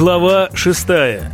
Глава шестая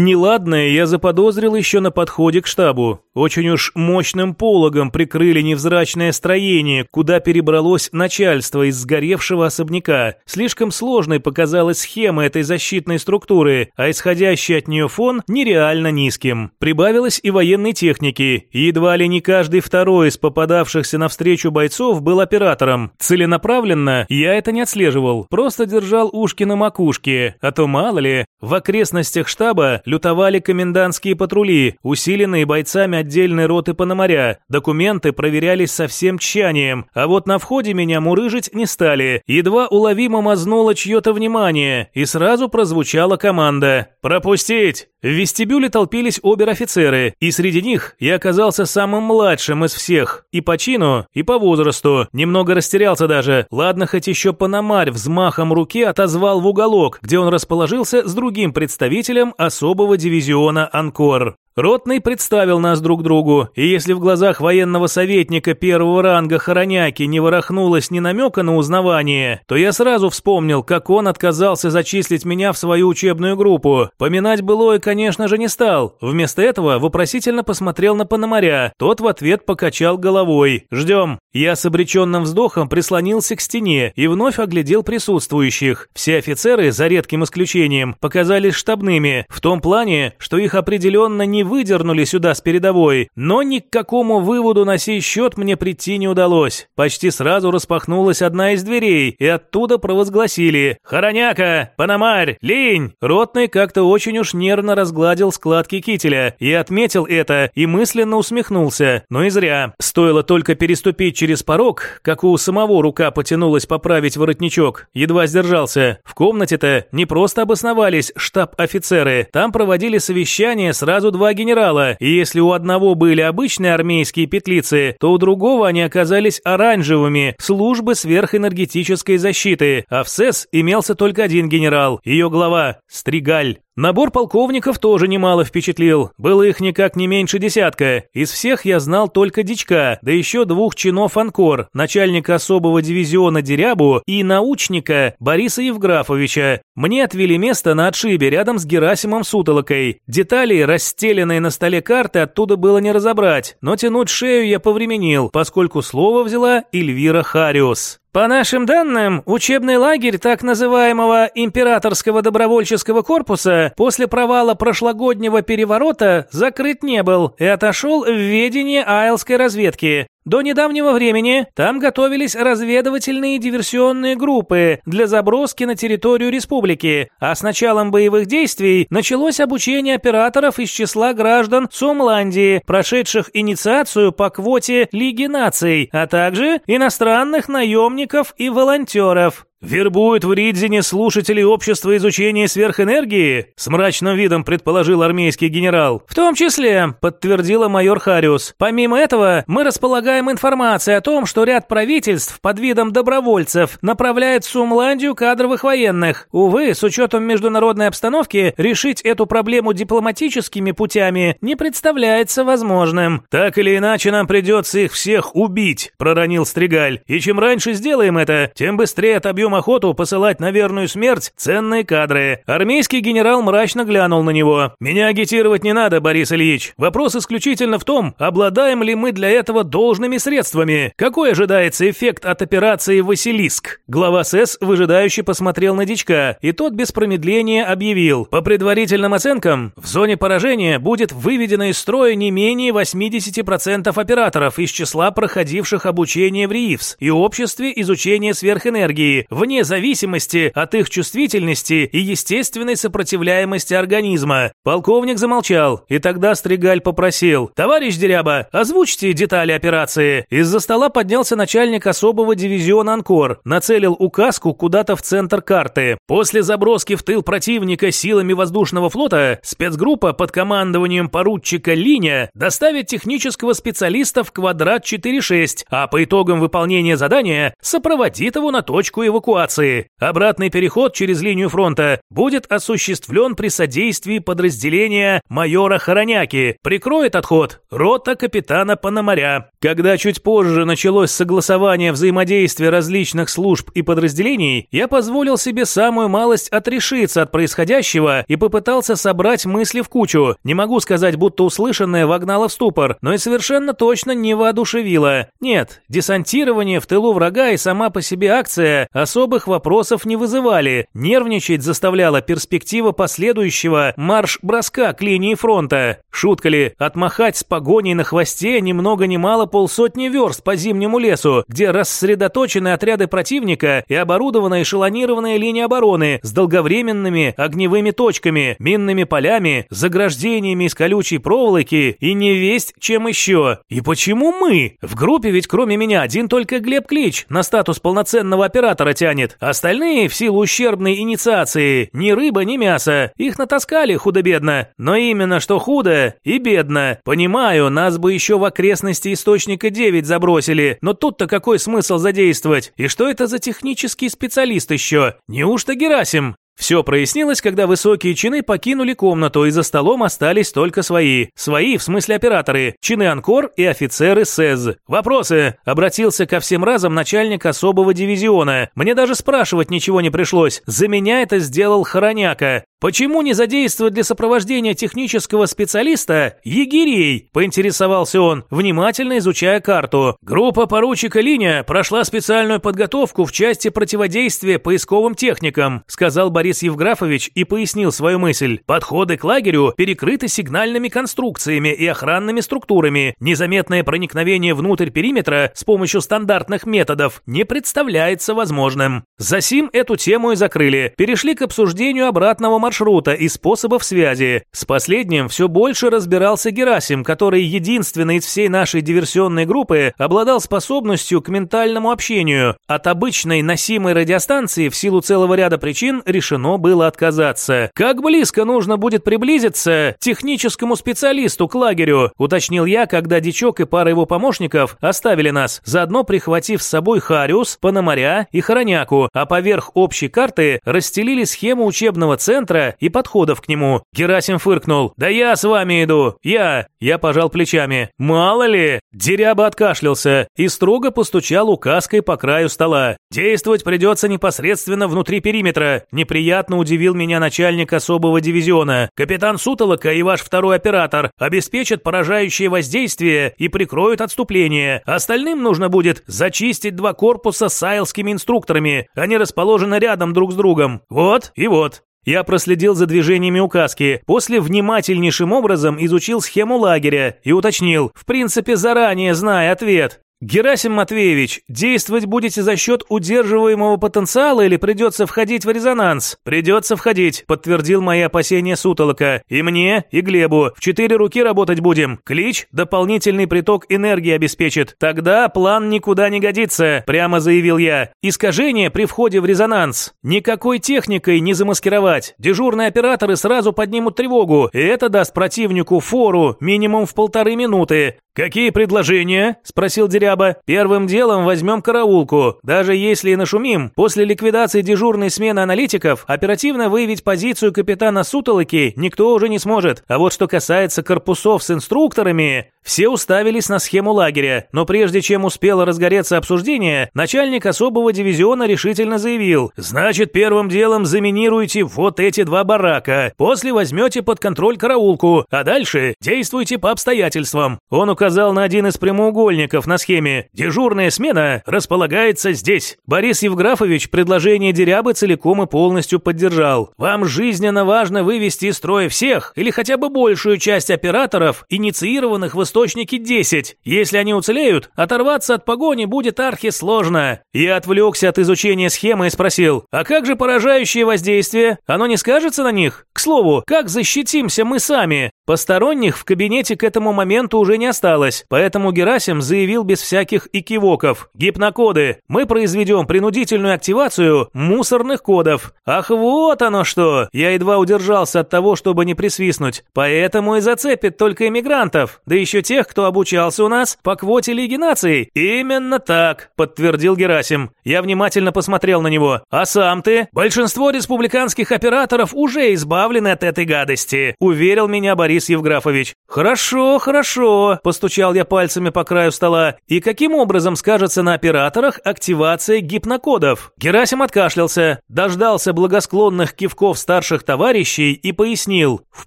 Неладное я заподозрил еще на подходе к штабу. Очень уж мощным пологом прикрыли невзрачное строение, куда перебралось начальство из сгоревшего особняка. Слишком сложной показалась схема этой защитной структуры, а исходящий от нее фон нереально низким. Прибавилось и военной техники, едва ли не каждый второй из попадавшихся навстречу бойцов был оператором. Целенаправленно я это не отслеживал, просто держал ушки на макушке, а то мало ли, в окрестностях штаба лютовали комендантские патрули, усиленные бойцами отдельной роты Пономаря. Документы проверялись со всем тщанием, а вот на входе меня мурыжить не стали. Едва уловимо мазнуло чье-то внимание, и сразу прозвучала команда «Пропустить!». В вестибюле толпились обер-офицеры, и среди них я оказался самым младшим из всех, и по чину, и по возрасту. Немного растерялся даже. Ладно, хоть еще Пономарь взмахом руки отозвал в уголок, где он расположился с другим представителем особого дивизиона «Анкор». Ротный представил нас друг другу, и если в глазах военного советника первого ранга Хороняки не ворохнулось ни намека на узнавание, то я сразу вспомнил, как он отказался зачислить меня в свою учебную группу. Поминать былое, конечно же, не стал. Вместо этого вопросительно посмотрел на Пономаря. Тот в ответ покачал головой. «Ждем». Я с обреченным вздохом прислонился к стене и вновь оглядел присутствующих. Все офицеры, за редким исключением, показались штабными, в том плане, что их определенно не выдернули сюда с передовой, но ни к какому выводу на сей счет мне прийти не удалось. Почти сразу распахнулась одна из дверей, и оттуда провозгласили «Хороняка! Панамарь! Линь!» Ротный как-то очень уж нервно разгладил складки кителя. Я отметил это и мысленно усмехнулся, но и зря. Стоило только переступить через порог, как у самого рука потянулась поправить воротничок. Едва сдержался. В комнате-то не просто обосновались штаб-офицеры, там проводили совещание сразу два генерала, и если у одного были обычные армейские петлицы, то у другого они оказались оранжевыми, службы сверхэнергетической защиты, а в СЭС имелся только один генерал, ее глава – Стригаль. Набор полковников тоже немало впечатлил. Было их никак не меньше десятка. Из всех я знал только Дичка, да еще двух чинов Анкор, начальника особого дивизиона Дерябу и научника Бориса Евграфовича. Мне отвели место на отшибе рядом с Герасимом Сутолокой. Детали, расстеленные на столе карты, оттуда было не разобрать, но тянуть шею я повременил, поскольку слово взяла Эльвира Хариус. По нашим данным, учебный лагерь так называемого императорского добровольческого корпуса после провала прошлогоднего переворота закрыт не был и отошел в ведение айлской разведки. До недавнего времени там готовились разведывательные диверсионные группы для заброски на территорию республики, а с началом боевых действий началось обучение операторов из числа граждан Сумландии, прошедших инициацию по квоте Лиги наций, а также иностранных наемников и волонтеров. «Вербуют в Ридзине слушателей общества изучения сверхэнергии?» С мрачным видом предположил армейский генерал. «В том числе», подтвердила майор Хариус. «Помимо этого, мы располагаем информацией о том, что ряд правительств под видом добровольцев направляет в Сумландию кадровых военных. Увы, с учетом международной обстановки, решить эту проблему дипломатическими путями не представляется возможным». «Так или иначе, нам придется их всех убить», проронил Стригаль. «И чем раньше сделаем это, тем быстрее отобьем ведем охоту посылать на верную смерть ценные кадры. Армейский генерал мрачно глянул на него. Меня агитировать не надо, Борис Ильич. Вопрос исключительно в том, обладаем ли мы для этого должными средствами. Какой ожидается эффект от операции «Василиск»? Глава СЭС выжидающе посмотрел на дичка, и тот без промедления объявил. По предварительным оценкам, в зоне поражения будет выведено из строя не менее 80% операторов из числа проходивших обучение в РИИФС и обществе изучения сверхэнергии, вне зависимости от их чувствительности и естественной сопротивляемости организма. Полковник замолчал, и тогда Стригаль попросил, «Товарищ Деряба, озвучьте детали операции». Из-за стола поднялся начальник особого дивизиона «Анкор», нацелил указку куда-то в центр карты. После заброски в тыл противника силами воздушного флота спецгруппа под командованием поручика Линя доставит технического специалиста в квадрат 4-6, а по итогам выполнения задания сопроводит его на точку эвакуации эвакуации. Обратный переход через линию фронта будет осуществлен при содействии подразделения майора Хороняки. Прикроет отход рота капитана Пономаря. Когда чуть позже началось согласование взаимодействия различных служб и подразделений, я позволил себе самую малость отрешиться от происходящего и попытался собрать мысли в кучу. Не могу сказать, будто услышанное вогнало в ступор, но и совершенно точно не воодушевило. Нет, десантирование в тылу врага и сама по себе акция особых вопросов не вызывали. Нервничать заставляла перспектива последующего марш-броска к линии фронта. Шутка ли, отмахать с погоней на хвосте ни много ни мало полсотни верст по зимнему лесу, где рассредоточены отряды противника и оборудована эшелонированная линия обороны с долговременными огневыми точками, минными полями, заграждениями из колючей проволоки и не весть чем еще. И почему мы? В группе ведь кроме меня один только Глеб Клич на статус полноценного оператора тянет. Остальные в силу ущербной инициации ни рыба, ни мясо. Их натаскали худо-бедно. Но именно что худо и бедно. Понимаю, нас бы еще в окрестности источника 9 забросили, но тут-то какой смысл задействовать? И что это за технический специалист еще? Неужто Герасим? Все прояснилось, когда высокие чины покинули комнату, и за столом остались только свои. Свои, в смысле операторы, чины Анкор и офицеры СЭЗ. «Вопросы?» – обратился ко всем разом начальник особого дивизиона. Мне даже спрашивать ничего не пришлось. За меня это сделал Хороняка. «Почему не задействовать для сопровождения технического специалиста егерей?» – поинтересовался он, внимательно изучая карту. «Группа поручика Линя прошла специальную подготовку в части противодействия поисковым техникам», – сказал Борис Евграфович и пояснил свою мысль. «Подходы к лагерю перекрыты сигнальными конструкциями и охранными структурами. Незаметное проникновение внутрь периметра с помощью стандартных методов не представляется возможным. Засим эту тему и закрыли. Перешли к обсуждению обратного маршрута и способов связи. С последним все больше разбирался Герасим, который единственный из всей нашей диверсионной группы обладал способностью к ментальному общению. От обычной носимой радиостанции в силу целого ряда причин решено было отказаться. Как близко нужно будет приблизиться техническому специалисту к лагерю, уточнил я, когда Дичок и пара его помощников оставили нас, заодно прихватив с собой Хариус, Пономаря и Хороняку, а поверх общей карты расстелили схему учебного центра и подходов к нему. Герасим фыркнул. «Да я с вами иду! Я!» Я пожал плечами. «Мало ли!» Деряба откашлялся и строго постучал указкой по краю стола. «Действовать придется непосредственно внутри периметра», неприятно удивил меня начальник особого дивизиона. «Капитан Сутолока и ваш второй оператор обеспечат поражающее воздействие и прикроют отступление. Остальным нужно будет зачистить два корпуса с айлскими инструкторами. Они расположены рядом друг с другом. Вот и вот. Я проследил за движениями указки, после внимательнейшим образом изучил схему лагеря и уточнил, в принципе заранее зная ответ. «Герасим Матвеевич, действовать будете за счет удерживаемого потенциала или придется входить в резонанс?» «Придется входить», – подтвердил мои опасения Сутолока. «И мне, и Глебу. В четыре руки работать будем. Клич дополнительный приток энергии обеспечит. Тогда план никуда не годится», – прямо заявил я. «Искажение при входе в резонанс. Никакой техникой не замаскировать. Дежурные операторы сразу поднимут тревогу, и это даст противнику фору минимум в полторы минуты. «Какие предложения?» – спросил Деряба. «Первым делом возьмем караулку. Даже если и нашумим, после ликвидации дежурной смены аналитиков оперативно выявить позицию капитана Сутолоки никто уже не сможет. А вот что касается корпусов с инструкторами, все уставились на схему лагеря, но прежде чем успело разгореться обсуждение, начальник особого дивизиона решительно заявил, «Значит, первым делом заминируйте вот эти два барака, после возьмете под контроль караулку, а дальше действуйте по обстоятельствам». Он указал на один из прямоугольников на схеме. «Дежурная смена располагается здесь». Борис Евграфович предложение Дерябы целиком и полностью поддержал. «Вам жизненно важно вывести из строя всех или хотя бы большую часть операторов, инициированных в источнике 10. Если они уцелеют, оторваться от погони будет архи сложно. Я отвлекся от изучения схемы и спросил, а как же поражающее воздействие? Оно не скажется на них? К слову, как защитимся мы сами? Посторонних в кабинете к этому моменту уже не осталось, поэтому Герасим заявил без всяких экивоков. Гипнокоды. Мы произведем принудительную активацию мусорных кодов. Ах, вот оно что! Я едва удержался от того, чтобы не присвистнуть. Поэтому и зацепит только иммигрантов. Да еще тех, кто обучался у нас по квоте Лиги наций. Именно так, подтвердил Герасим. Я внимательно посмотрел на него. А сам ты? Большинство республиканских операторов уже избавлены от этой гадости, уверил меня Борис Евграфович. Хорошо, хорошо, постучал я пальцами по краю стола. И каким образом скажется на операторах активация гипнокодов? Герасим откашлялся, дождался благосклонных кивков старших товарищей и пояснил. В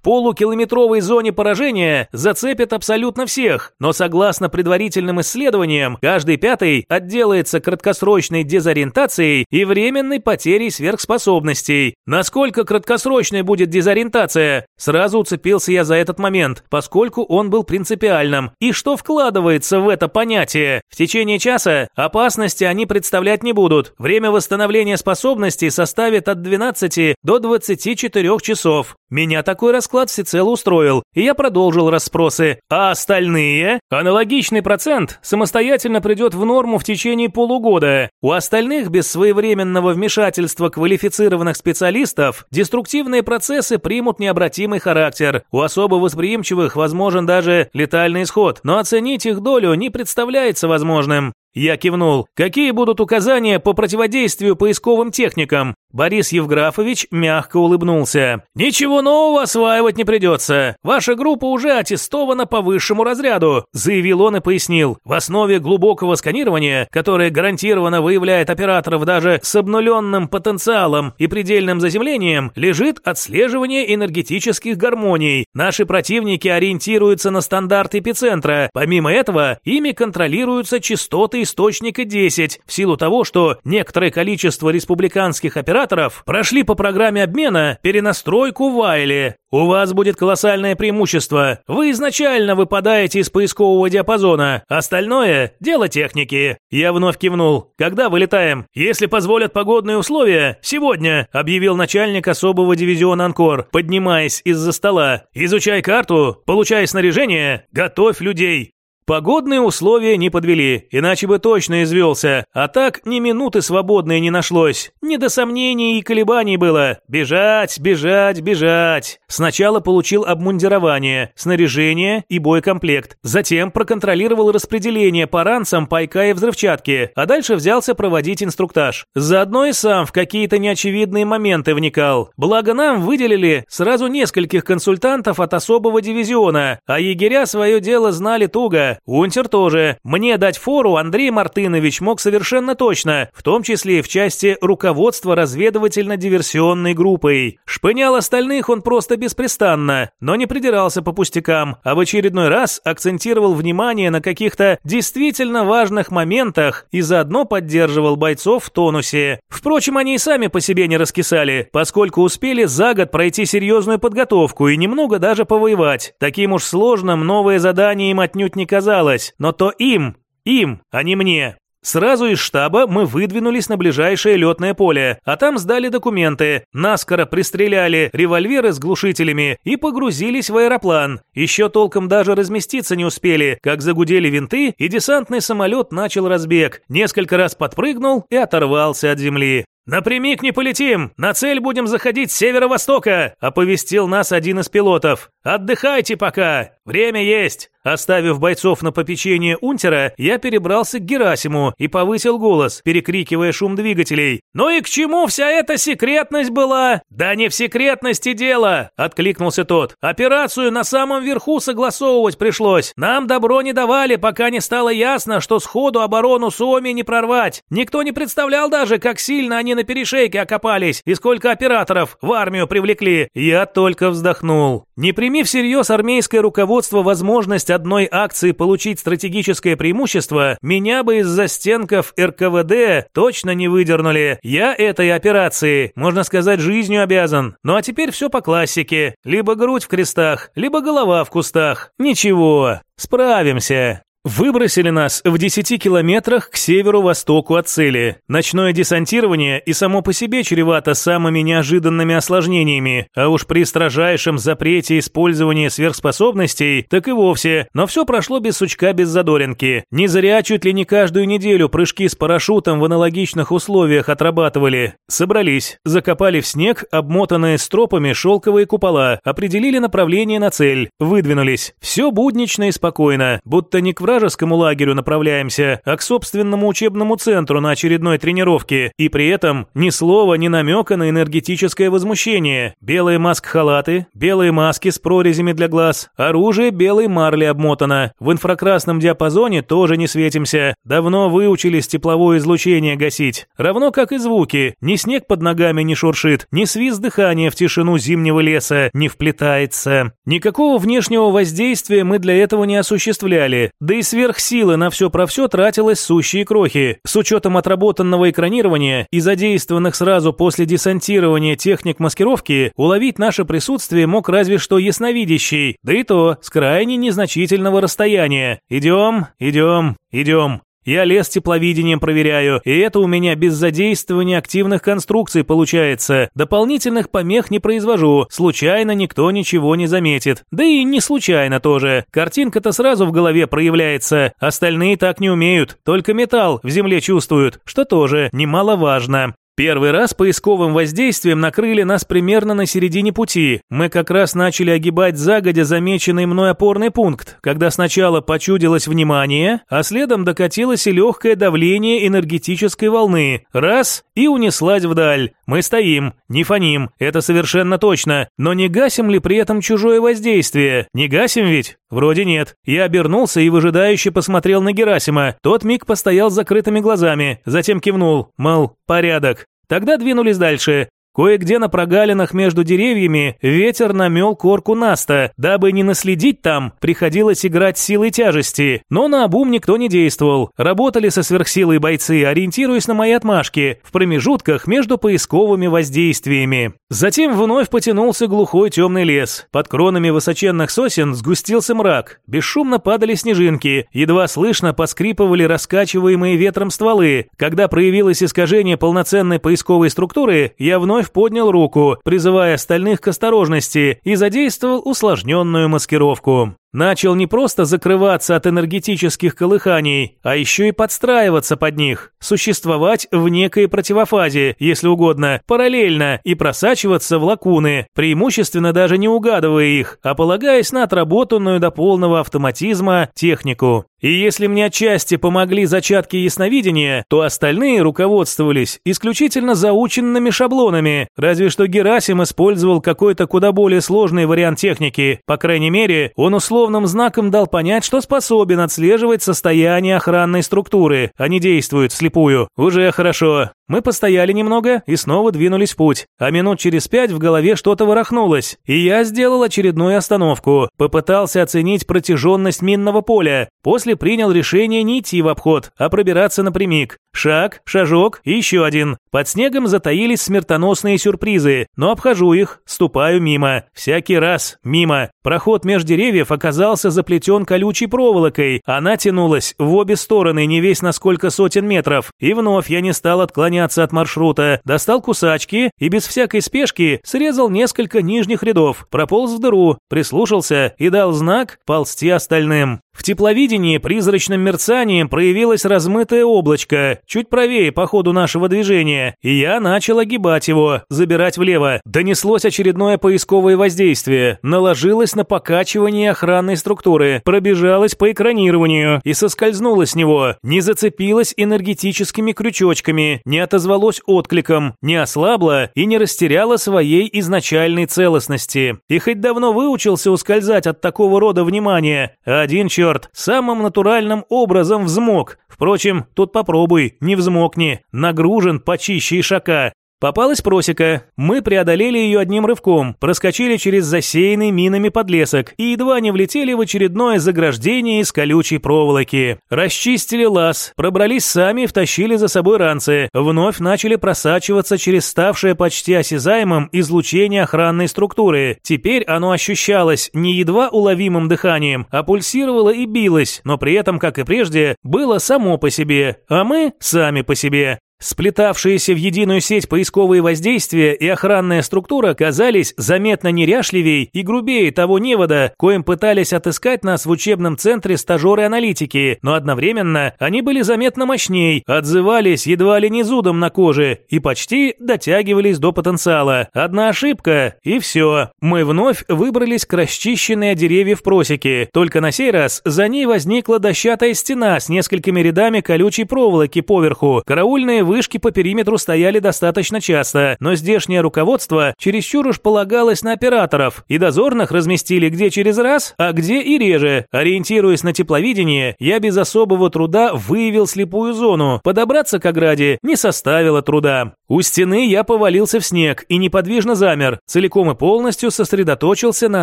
полукилометровой зоне поражения зацепят абсолютно всех, но согласно предварительным исследованиям, каждый пятый отделается краткосрочной дезориентацией и временной потерей сверхспособностей. Насколько краткосрочной будет дезориентация? Сразу уцепился я за этот момент, поскольку он был принципиальным. И что вкладывается в это понятие? В течение часа опасности они представлять не будут. Время восстановления способностей составит от 12 до 24 часов. Меня такой расклад всецело устроил, и я продолжил расспросы. А остальные? Аналогичный процент самостоятельно придет в норму в течение полугода. У остальных без своевременного вмешательства квалифицированных специалистов деструктивные процессы примут необратимый характер. У особо восприимчивых возможен даже летальный исход, но оценить их долю не представляется возможным. Я кивнул. Какие будут указания по противодействию поисковым техникам? Борис Евграфович мягко улыбнулся. Ничего нового осваивать не придется. Ваша группа уже аттестована по высшему разряду, заявил он и пояснил. В основе глубокого сканирования, которое гарантированно выявляет операторов даже с обнуленным потенциалом и предельным заземлением, лежит отслеживание энергетических гармоний. Наши противники ориентируются на стандарт эпицентра. Помимо этого, ими контролируются частоты источника 10, в силу того, что некоторое количество республиканских операторов прошли по программе обмена перенастройку Вайли. У вас будет колоссальное преимущество. Вы изначально выпадаете из поискового диапазона. Остальное – дело техники. Я вновь кивнул. Когда вылетаем? Если позволят погодные условия, сегодня, объявил начальник особого дивизиона Анкор, поднимаясь из-за стола. Изучай карту, получай снаряжение, готовь людей. Погодные условия не подвели, иначе бы точно извелся, а так ни минуты свободной не нашлось. Не до сомнений и колебаний было. Бежать, бежать, бежать. Сначала получил обмундирование, снаряжение и боекомплект. Затем проконтролировал распределение по ранцам пайка и взрывчатки, а дальше взялся проводить инструктаж. Заодно и сам в какие-то неочевидные моменты вникал. Благо нам выделили сразу нескольких консультантов от особого дивизиона, а егеря свое дело знали туго. Унтер тоже. Мне дать фору Андрей Мартынович мог совершенно точно, в том числе и в части руководства разведывательно-диверсионной группой. Шпынял остальных он просто беспрестанно, но не придирался по пустякам, а в очередной раз акцентировал внимание на каких-то действительно важных моментах и заодно поддерживал бойцов в тонусе. Впрочем, они и сами по себе не раскисали, поскольку успели за год пройти серьезную подготовку и немного даже повоевать. Таким уж сложным новое задание им отнюдь не казалось казалось, но то им, им, а не мне. Сразу из штаба мы выдвинулись на ближайшее летное поле, а там сдали документы, наскоро пристреляли револьверы с глушителями и погрузились в аэроплан. Еще толком даже разместиться не успели, как загудели винты, и десантный самолет начал разбег, несколько раз подпрыгнул и оторвался от земли. «Напрямик не полетим! На цель будем заходить с северо-востока!» – оповестил нас один из пилотов. «Отдыхайте пока! Время есть!» Оставив бойцов на попечение унтера, я перебрался к Герасиму и повысил голос, перекрикивая шум двигателей. «Ну и к чему вся эта секретность была?» «Да не в секретности дело!» – откликнулся тот. «Операцию на самом верху согласовывать пришлось. Нам добро не давали, пока не стало ясно, что сходу оборону Суоми не прорвать. Никто не представлял даже, как сильно они на перешейке окопались и сколько операторов в армию привлекли. Я только вздохнул. Не прими всерьез армейское руководство возможность одной акции получить стратегическое преимущество, меня бы из застенков РКВД точно не выдернули. Я этой операции, можно сказать, жизнью обязан. Ну а теперь все по классике. Либо грудь в крестах, либо голова в кустах. Ничего, справимся. Выбросили нас в 10 километрах к северу-востоку от цели. Ночное десантирование и само по себе чревато самыми неожиданными осложнениями, а уж при строжайшем запрете использования сверхспособностей, так и вовсе. Но все прошло без сучка, без задоринки. Не зря чуть ли не каждую неделю прыжки с парашютом в аналогичных условиях отрабатывали. Собрались, закопали в снег обмотанные стропами шелковые купола, определили направление на цель, выдвинулись. Все буднично и спокойно, будто не к вражескому лагерю направляемся, а к собственному учебному центру на очередной тренировке, и при этом ни слова, ни намека на энергетическое возмущение. Белые маск-халаты, белые маски с прорезями для глаз, оружие белой марли обмотано. В инфракрасном диапазоне тоже не светимся. Давно выучились тепловое излучение гасить. Равно как и звуки. Ни снег под ногами не шуршит, ни свист дыхания в тишину зимнего леса не вплетается. Никакого внешнего воздействия мы для этого не осуществляли, да и и сверхсилы на все про все тратилось сущие крохи. С учетом отработанного экранирования и задействованных сразу после десантирования техник маскировки, уловить наше присутствие мог разве что ясновидящий, да и то с крайне незначительного расстояния. Идем, идем, идем. Я лес тепловидением проверяю, и это у меня без задействования активных конструкций получается. Дополнительных помех не произвожу, случайно никто ничего не заметит. Да и не случайно тоже. Картинка-то сразу в голове проявляется, остальные так не умеют, только металл в земле чувствуют, что тоже немаловажно. Первый раз поисковым воздействием накрыли нас примерно на середине пути. Мы как раз начали огибать загодя замеченный мной опорный пункт, когда сначала почудилось внимание, а следом докатилось и легкое давление энергетической волны. Раз – и унеслась вдаль. Мы стоим, не фоним, это совершенно точно. Но не гасим ли при этом чужое воздействие? Не гасим ведь? Вроде нет. Я обернулся и выжидающе посмотрел на Герасима. Тот миг постоял с закрытыми глазами, затем кивнул, мол, порядок. Тогда двинулись дальше. Кое-где на прогалинах между деревьями ветер намел корку наста. Дабы не наследить там, приходилось играть силой тяжести. Но на обум никто не действовал. Работали со сверхсилой бойцы, ориентируясь на мои отмашки, в промежутках между поисковыми воздействиями. Затем вновь потянулся глухой темный лес. Под кронами высоченных сосен сгустился мрак. Бесшумно падали снежинки. Едва слышно поскрипывали раскачиваемые ветром стволы. Когда проявилось искажение полноценной поисковой структуры, я вновь вновь поднял руку, призывая остальных к осторожности, и задействовал усложненную маскировку. Начал не просто закрываться от энергетических колыханий, а еще и подстраиваться под них, существовать в некой противофазе, если угодно, параллельно и просачиваться в лакуны, преимущественно даже не угадывая их, а полагаясь на отработанную до полного автоматизма технику. И если мне отчасти помогли зачатки ясновидения, то остальные руководствовались исключительно заученными шаблонами, разве что Герасим использовал какой-то куда более сложный вариант техники, по крайней мере, он условно условным знаком дал понять, что способен отслеживать состояние охранной структуры, а не действует слепую. Уже хорошо. Мы постояли немного и снова двинулись в путь, а минут через пять в голове что-то ворохнулось, и я сделал очередную остановку, попытался оценить протяженность минного поля, после принял решение не идти в обход, а пробираться напрямик. Шаг, шажок еще один. Под снегом затаились смертоносные сюрпризы, но обхожу их, ступаю мимо. Всякий раз мимо. Проход между деревьев оказался заплетен колючей проволокой, она тянулась в обе стороны не весь на сколько сотен метров, и вновь я не стал отклоняться отклоняться от маршрута, достал кусачки и без всякой спешки срезал несколько нижних рядов, прополз в дыру, прислушался и дал знак ползти остальным. В тепловидении призрачным мерцанием проявилось размытое облачко, чуть правее по ходу нашего движения, и я начал огибать его, забирать влево. Донеслось очередное поисковое воздействие, наложилось на покачивание охранной структуры, пробежалось по экранированию и соскользнуло с него, не зацепилось энергетическими крючочками, не отозвалось откликом, не ослабло и не растеряло своей изначальной целостности. И хоть давно выучился ускользать от такого рода внимания, один человек черт, самым натуральным образом взмок. Впрочем, тут попробуй, не взмокни, нагружен почище ишака. Попалась просека. Мы преодолели ее одним рывком, проскочили через засеянный минами подлесок и едва не влетели в очередное заграждение из колючей проволоки. Расчистили лаз, пробрались сами и втащили за собой ранцы. Вновь начали просачиваться через ставшее почти осязаемым излучение охранной структуры. Теперь оно ощущалось не едва уловимым дыханием, а пульсировало и билось, но при этом, как и прежде, было само по себе, а мы сами по себе. Сплетавшиеся в единую сеть поисковые воздействия и охранная структура казались заметно неряшливей и грубее того невода, коим пытались отыскать нас в учебном центре стажеры-аналитики, но одновременно они были заметно мощней, отзывались едва ли не зудом на коже и почти дотягивались до потенциала. Одна ошибка и все. Мы вновь выбрались к расчищенной от деревьев просеке, только на сей раз за ней возникла дощатая стена с несколькими рядами колючей проволоки поверху. Караульные вышки по периметру стояли достаточно часто, но здешнее руководство чересчур уж полагалось на операторов, и дозорных разместили где через раз, а где и реже. Ориентируясь на тепловидение, я без особого труда выявил слепую зону. Подобраться к ограде не составило труда. У стены я повалился в снег и неподвижно замер, целиком и полностью сосредоточился на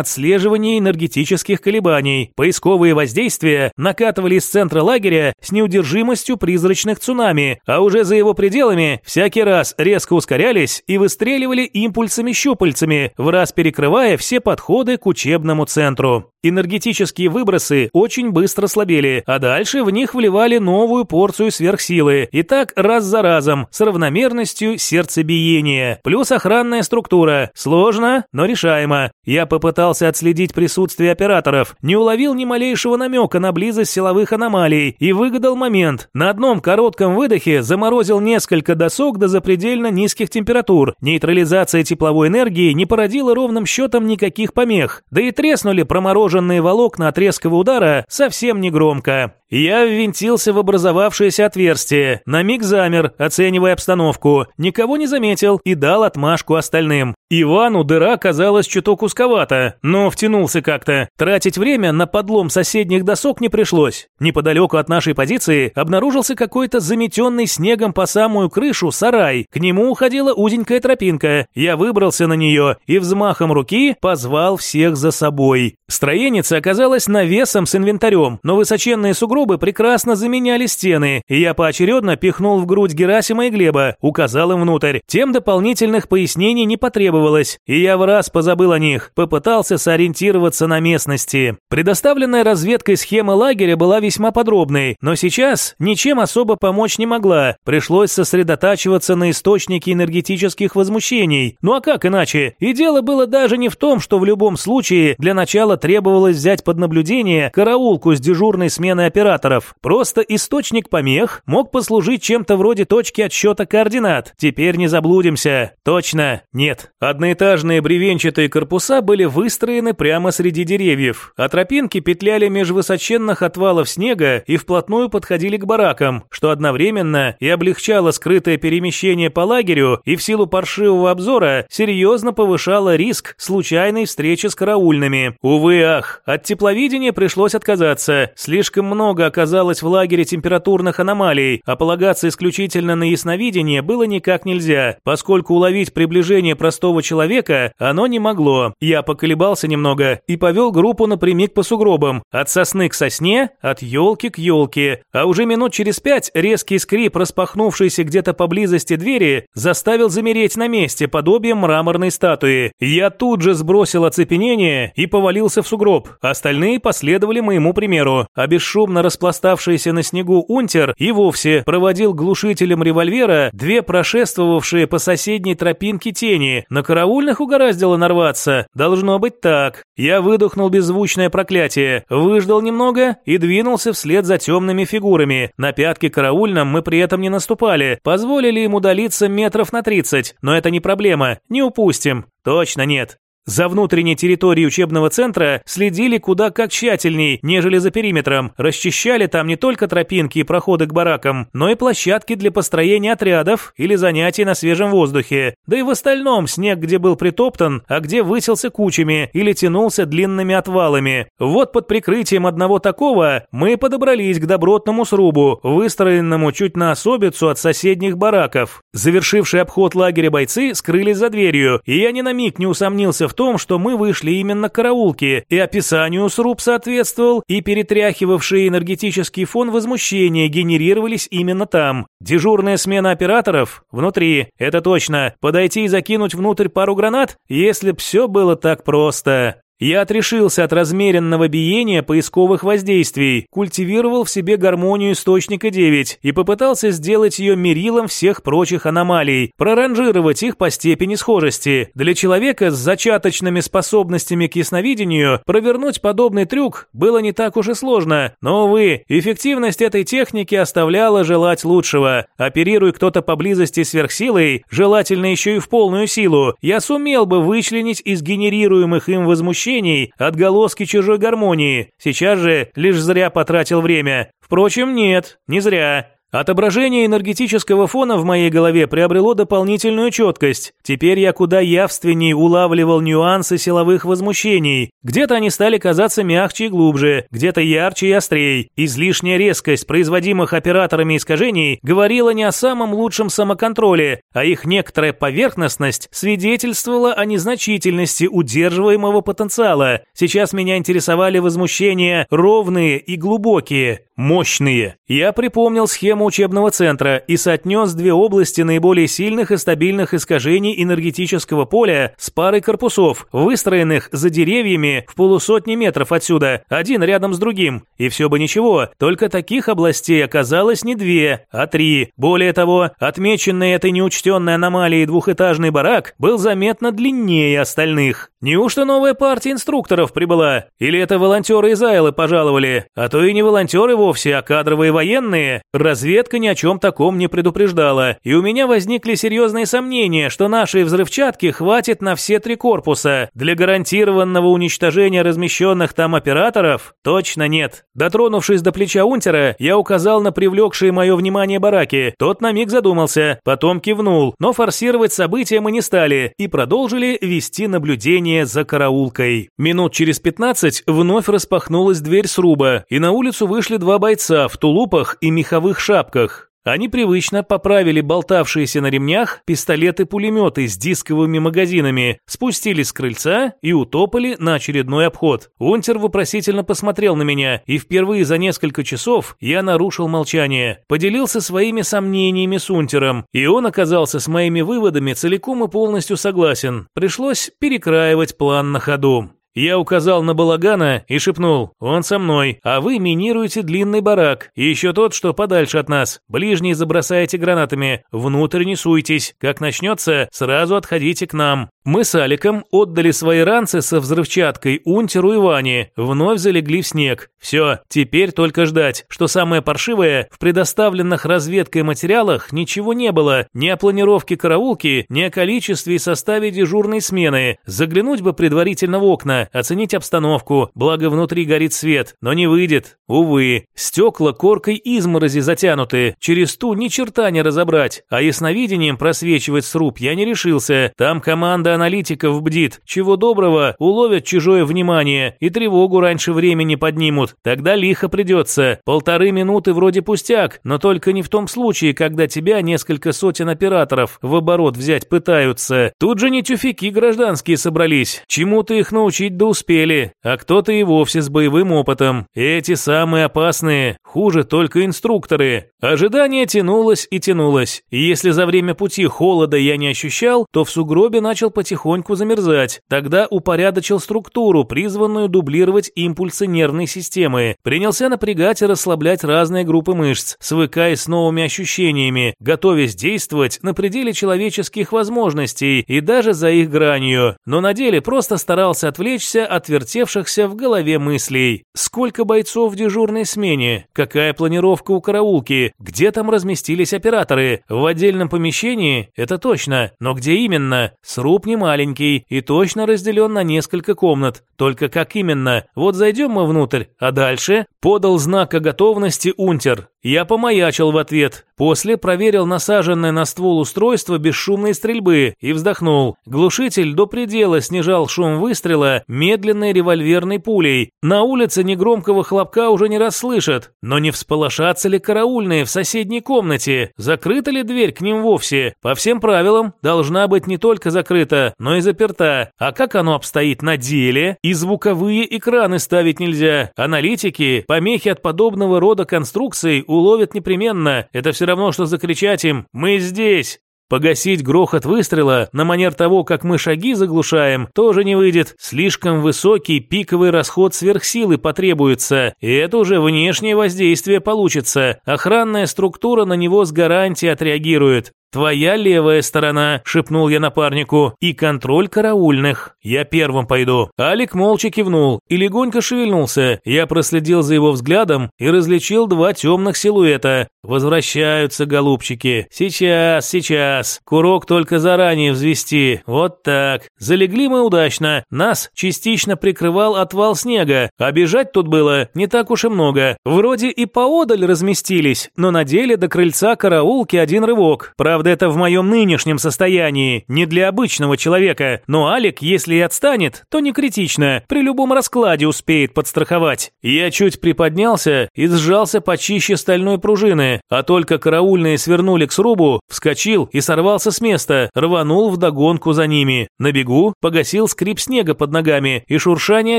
отслеживании энергетических колебаний. Поисковые воздействия накатывали из центра лагеря с неудержимостью призрачных цунами, а уже за его пределами всякий раз резко ускорялись и выстреливали импульсами-щупальцами, в раз перекрывая все подходы к учебному центру. Энергетические выбросы очень быстро слабели, а дальше в них вливали новую порцию сверхсилы, и так раз за разом, с равномерностью сердцебиения. Плюс охранная структура. Сложно, но решаемо. Я попытался отследить присутствие операторов, не уловил ни малейшего намека на близость силовых аномалий и выгадал момент. На одном коротком выдохе заморозил несколько досок до запредельно низких температур. Нейтрализация тепловой энергии не породила ровным счетом никаких помех. Да и треснули промороженные волокна от резкого удара совсем не громко. Я ввинтился в образовавшееся отверстие, на миг замер, оценивая обстановку, никого не заметил и дал отмашку остальным. Ивану дыра казалась чуток узковата, но втянулся как-то. Тратить время на подлом соседних досок не пришлось. Неподалеку от нашей позиции обнаружился какой-то заметенный снегом по самую крышу сарай. К нему уходила узенькая тропинка. Я выбрался на нее и взмахом руки позвал всех за собой. Строеница оказалась навесом с инвентарем, но высоченные сугробы прекрасно заменяли стены, и я поочередно пихнул в грудь Герасима и Глеба, указал им внутрь. Тем дополнительных пояснений не потребовалось, и я в раз позабыл о них, попытался сориентироваться на местности. Предоставленная разведкой схема лагеря была весьма подробной, но сейчас ничем особо помочь не могла. Пришлось сосредотачиваться на источнике энергетических возмущений. Ну а как иначе? И дело было даже не в том, что в любом случае для начала требовалось взять под наблюдение караулку с дежурной сменой операторов. Просто источник помех мог послужить чем-то вроде точки отсчета координат. Теперь не заблудимся. Точно, нет. Одноэтажные бревенчатые корпуса были выстроены прямо среди деревьев, а тропинки петляли меж высоченных отвалов снега и вплотную подходили к баракам, что одновременно и облегчало скрытое перемещение по лагерю и в силу паршивого обзора серьезно повышало риск случайной встречи с караульными. Увы, ах, от тепловидения пришлось отказаться. Слишком много оказалось в лагере температурных аномалий, а полагаться исключительно на ясновидение было никак нельзя, поскольку уловить приближение простого человека оно не могло. Я поколебался немного и повел группу напрямик по сугробам, от сосны к сосне, от елки к елке. А уже минут через пять резкий скрип, распахнувшийся где-то поблизости двери, заставил замереть на месте подобием мраморной статуи. Я тут же сбросил оцепенение и повалился в сугроб. Остальные последовали моему примеру, а бесшумно распластавшийся на снегу унтер и вовсе проводил глушителем револьвера две прошествовавшие по соседней тропинке тени. На караульных угораздило нарваться. Должно быть так. Я выдохнул беззвучное проклятие, выждал немного и двинулся вслед за темными фигурами. На пятки караульным мы при этом не наступали, позволили им удалиться метров на тридцать, но это не проблема, не упустим. Точно нет. За внутренней территорией учебного центра следили куда как тщательней, нежели за периметром. Расчищали там не только тропинки и проходы к баракам, но и площадки для построения отрядов или занятий на свежем воздухе. Да и в остальном снег где был притоптан, а где высился кучами или тянулся длинными отвалами. Вот под прикрытием одного такого мы подобрались к добротному срубу, выстроенному чуть на особицу от соседних бараков. Завершивший обход лагеря бойцы скрылись за дверью, и я ни на миг не усомнился в том, что мы вышли именно к караулке, и описанию сруб соответствовал, и перетряхивавший энергетический фон возмущения генерировались именно там. Дежурная смена операторов? Внутри. Это точно. Подойти и закинуть внутрь пару гранат? Если б все было так просто. Я отрешился от размеренного биения поисковых воздействий, культивировал в себе гармонию источника 9 и попытался сделать ее мерилом всех прочих аномалий, проранжировать их по степени схожести. Для человека с зачаточными способностями к ясновидению провернуть подобный трюк было не так уж и сложно, но, увы, эффективность этой техники оставляла желать лучшего. Оперируя кто-то поблизости сверхсилой, желательно еще и в полную силу, я сумел бы вычленить из генерируемых им возмущений ощущений отголоски чужой гармонии. Сейчас же лишь зря потратил время. Впрочем, нет, не зря. Отображение энергетического фона в моей голове приобрело дополнительную четкость. Теперь я куда явственнее улавливал нюансы силовых возмущений. Где-то они стали казаться мягче и глубже, где-то ярче и острей. Излишняя резкость производимых операторами искажений говорила не о самом лучшем самоконтроле, а их некоторая поверхностность свидетельствовала о незначительности удерживаемого потенциала. Сейчас меня интересовали возмущения ровные и глубокие, мощные. Я припомнил схему систему учебного центра и соотнес две области наиболее сильных и стабильных искажений энергетического поля с парой корпусов, выстроенных за деревьями в полусотни метров отсюда, один рядом с другим. И все бы ничего, только таких областей оказалось не две, а три. Более того, отмеченный этой неучтенной аномалией двухэтажный барак был заметно длиннее остальных. Неужто новая партия инструкторов прибыла? Или это волонтеры из Айлы пожаловали? А то и не волонтеры вовсе, а кадровые военные? Разве Разведка ни о чем таком не предупреждала, и у меня возникли серьезные сомнения, что нашей взрывчатки хватит на все три корпуса. Для гарантированного уничтожения размещенных там операторов точно нет. Дотронувшись до плеча Унтера, я указал на привлекшие мое внимание бараки. Тот на миг задумался, потом кивнул, но форсировать события мы не стали и продолжили вести наблюдение за караулкой. Минут через 15 вновь распахнулась дверь сруба, и на улицу вышли два бойца в тулупах и меховых шапках шапках. Они привычно поправили болтавшиеся на ремнях пистолеты-пулеметы с дисковыми магазинами, спустились с крыльца и утопали на очередной обход. Унтер вопросительно посмотрел на меня, и впервые за несколько часов я нарушил молчание. Поделился своими сомнениями с Унтером, и он оказался с моими выводами целиком и полностью согласен. Пришлось перекраивать план на ходу. Я указал на балагана и шепнул, он со мной, а вы минируете длинный барак, и еще тот, что подальше от нас. Ближний забросаете гранатами, внутрь не суйтесь, как начнется, сразу отходите к нам. Мы с Аликом отдали свои ранцы со взрывчаткой Унтеру и Ване, вновь залегли в снег. Все, теперь только ждать. Что самое паршивое, в предоставленных разведкой материалах ничего не было, ни о планировке караулки, ни о количестве и составе дежурной смены. Заглянуть бы предварительно в окна, оценить обстановку, благо внутри горит свет, но не выйдет. Увы, стекла коркой изморози затянуты, через ту ни черта не разобрать, а ясновидением просвечивать сруб я не решился. Там команда аналитиков бдит. Чего доброго, уловят чужое внимание и тревогу раньше времени поднимут. Тогда лихо придется. Полторы минуты вроде пустяк, но только не в том случае, когда тебя несколько сотен операторов в оборот взять пытаются. Тут же не тюфяки гражданские собрались. Чему-то их научить да успели, а кто-то и вовсе с боевым опытом. Эти самые опасные, хуже только инструкторы. Ожидание тянулось и тянулось. И если за время пути холода я не ощущал, то в сугробе начал потихоньку замерзать. Тогда упорядочил структуру, призванную дублировать импульсы нервной системы. Принялся напрягать и расслаблять разные группы мышц, свыкаясь с новыми ощущениями, готовясь действовать на пределе человеческих возможностей и даже за их гранью. Но на деле просто старался отвлечь отвлечься от вертевшихся в голове мыслей. Сколько бойцов в дежурной смене? Какая планировка у караулки? Где там разместились операторы? В отдельном помещении? Это точно. Но где именно? Сруб не маленький и точно разделен на несколько комнат. Только как именно? Вот зайдем мы внутрь, а дальше? Подал знак о готовности унтер. Я помаячил в ответ. После проверил насаженное на ствол устройство бесшумной стрельбы и вздохнул. Глушитель до предела снижал шум выстрела медленной револьверной пулей. На улице негромкого хлопка уже не расслышат. Но не всполошатся ли караульные в соседней комнате? Закрыта ли дверь к ним вовсе? По всем правилам, должна быть не только закрыта, но и заперта. А как оно обстоит на деле? И звуковые экраны ставить нельзя. Аналитики помехи от подобного рода конструкций уловят непременно. Это все равно, что закричать им «Мы здесь!». Погасить грохот выстрела на манер того, как мы шаги заглушаем, тоже не выйдет. Слишком высокий пиковый расход сверхсилы потребуется, и это уже внешнее воздействие получится. Охранная структура на него с гарантией отреагирует. «Твоя левая сторона», – шепнул я напарнику, – «и контроль караульных. Я первым пойду». Алик молча кивнул и легонько шевельнулся. Я проследил за его взглядом и различил два темных силуэта. Возвращаются голубчики. Сейчас, сейчас. Курок только заранее взвести. Вот так. Залегли мы удачно. Нас частично прикрывал отвал снега. А бежать тут было не так уж и много. Вроде и поодаль разместились, но на деле до крыльца караулки один рывок. Правда, это в моем нынешнем состоянии, не для обычного человека. Но Алик, если и отстанет, то не критично. При любом раскладе успеет подстраховать. Я чуть приподнялся и сжался почище стальной пружины а только караульные свернули к срубу, вскочил и сорвался с места, рванул вдогонку за ними. На бегу погасил скрип снега под ногами и шуршание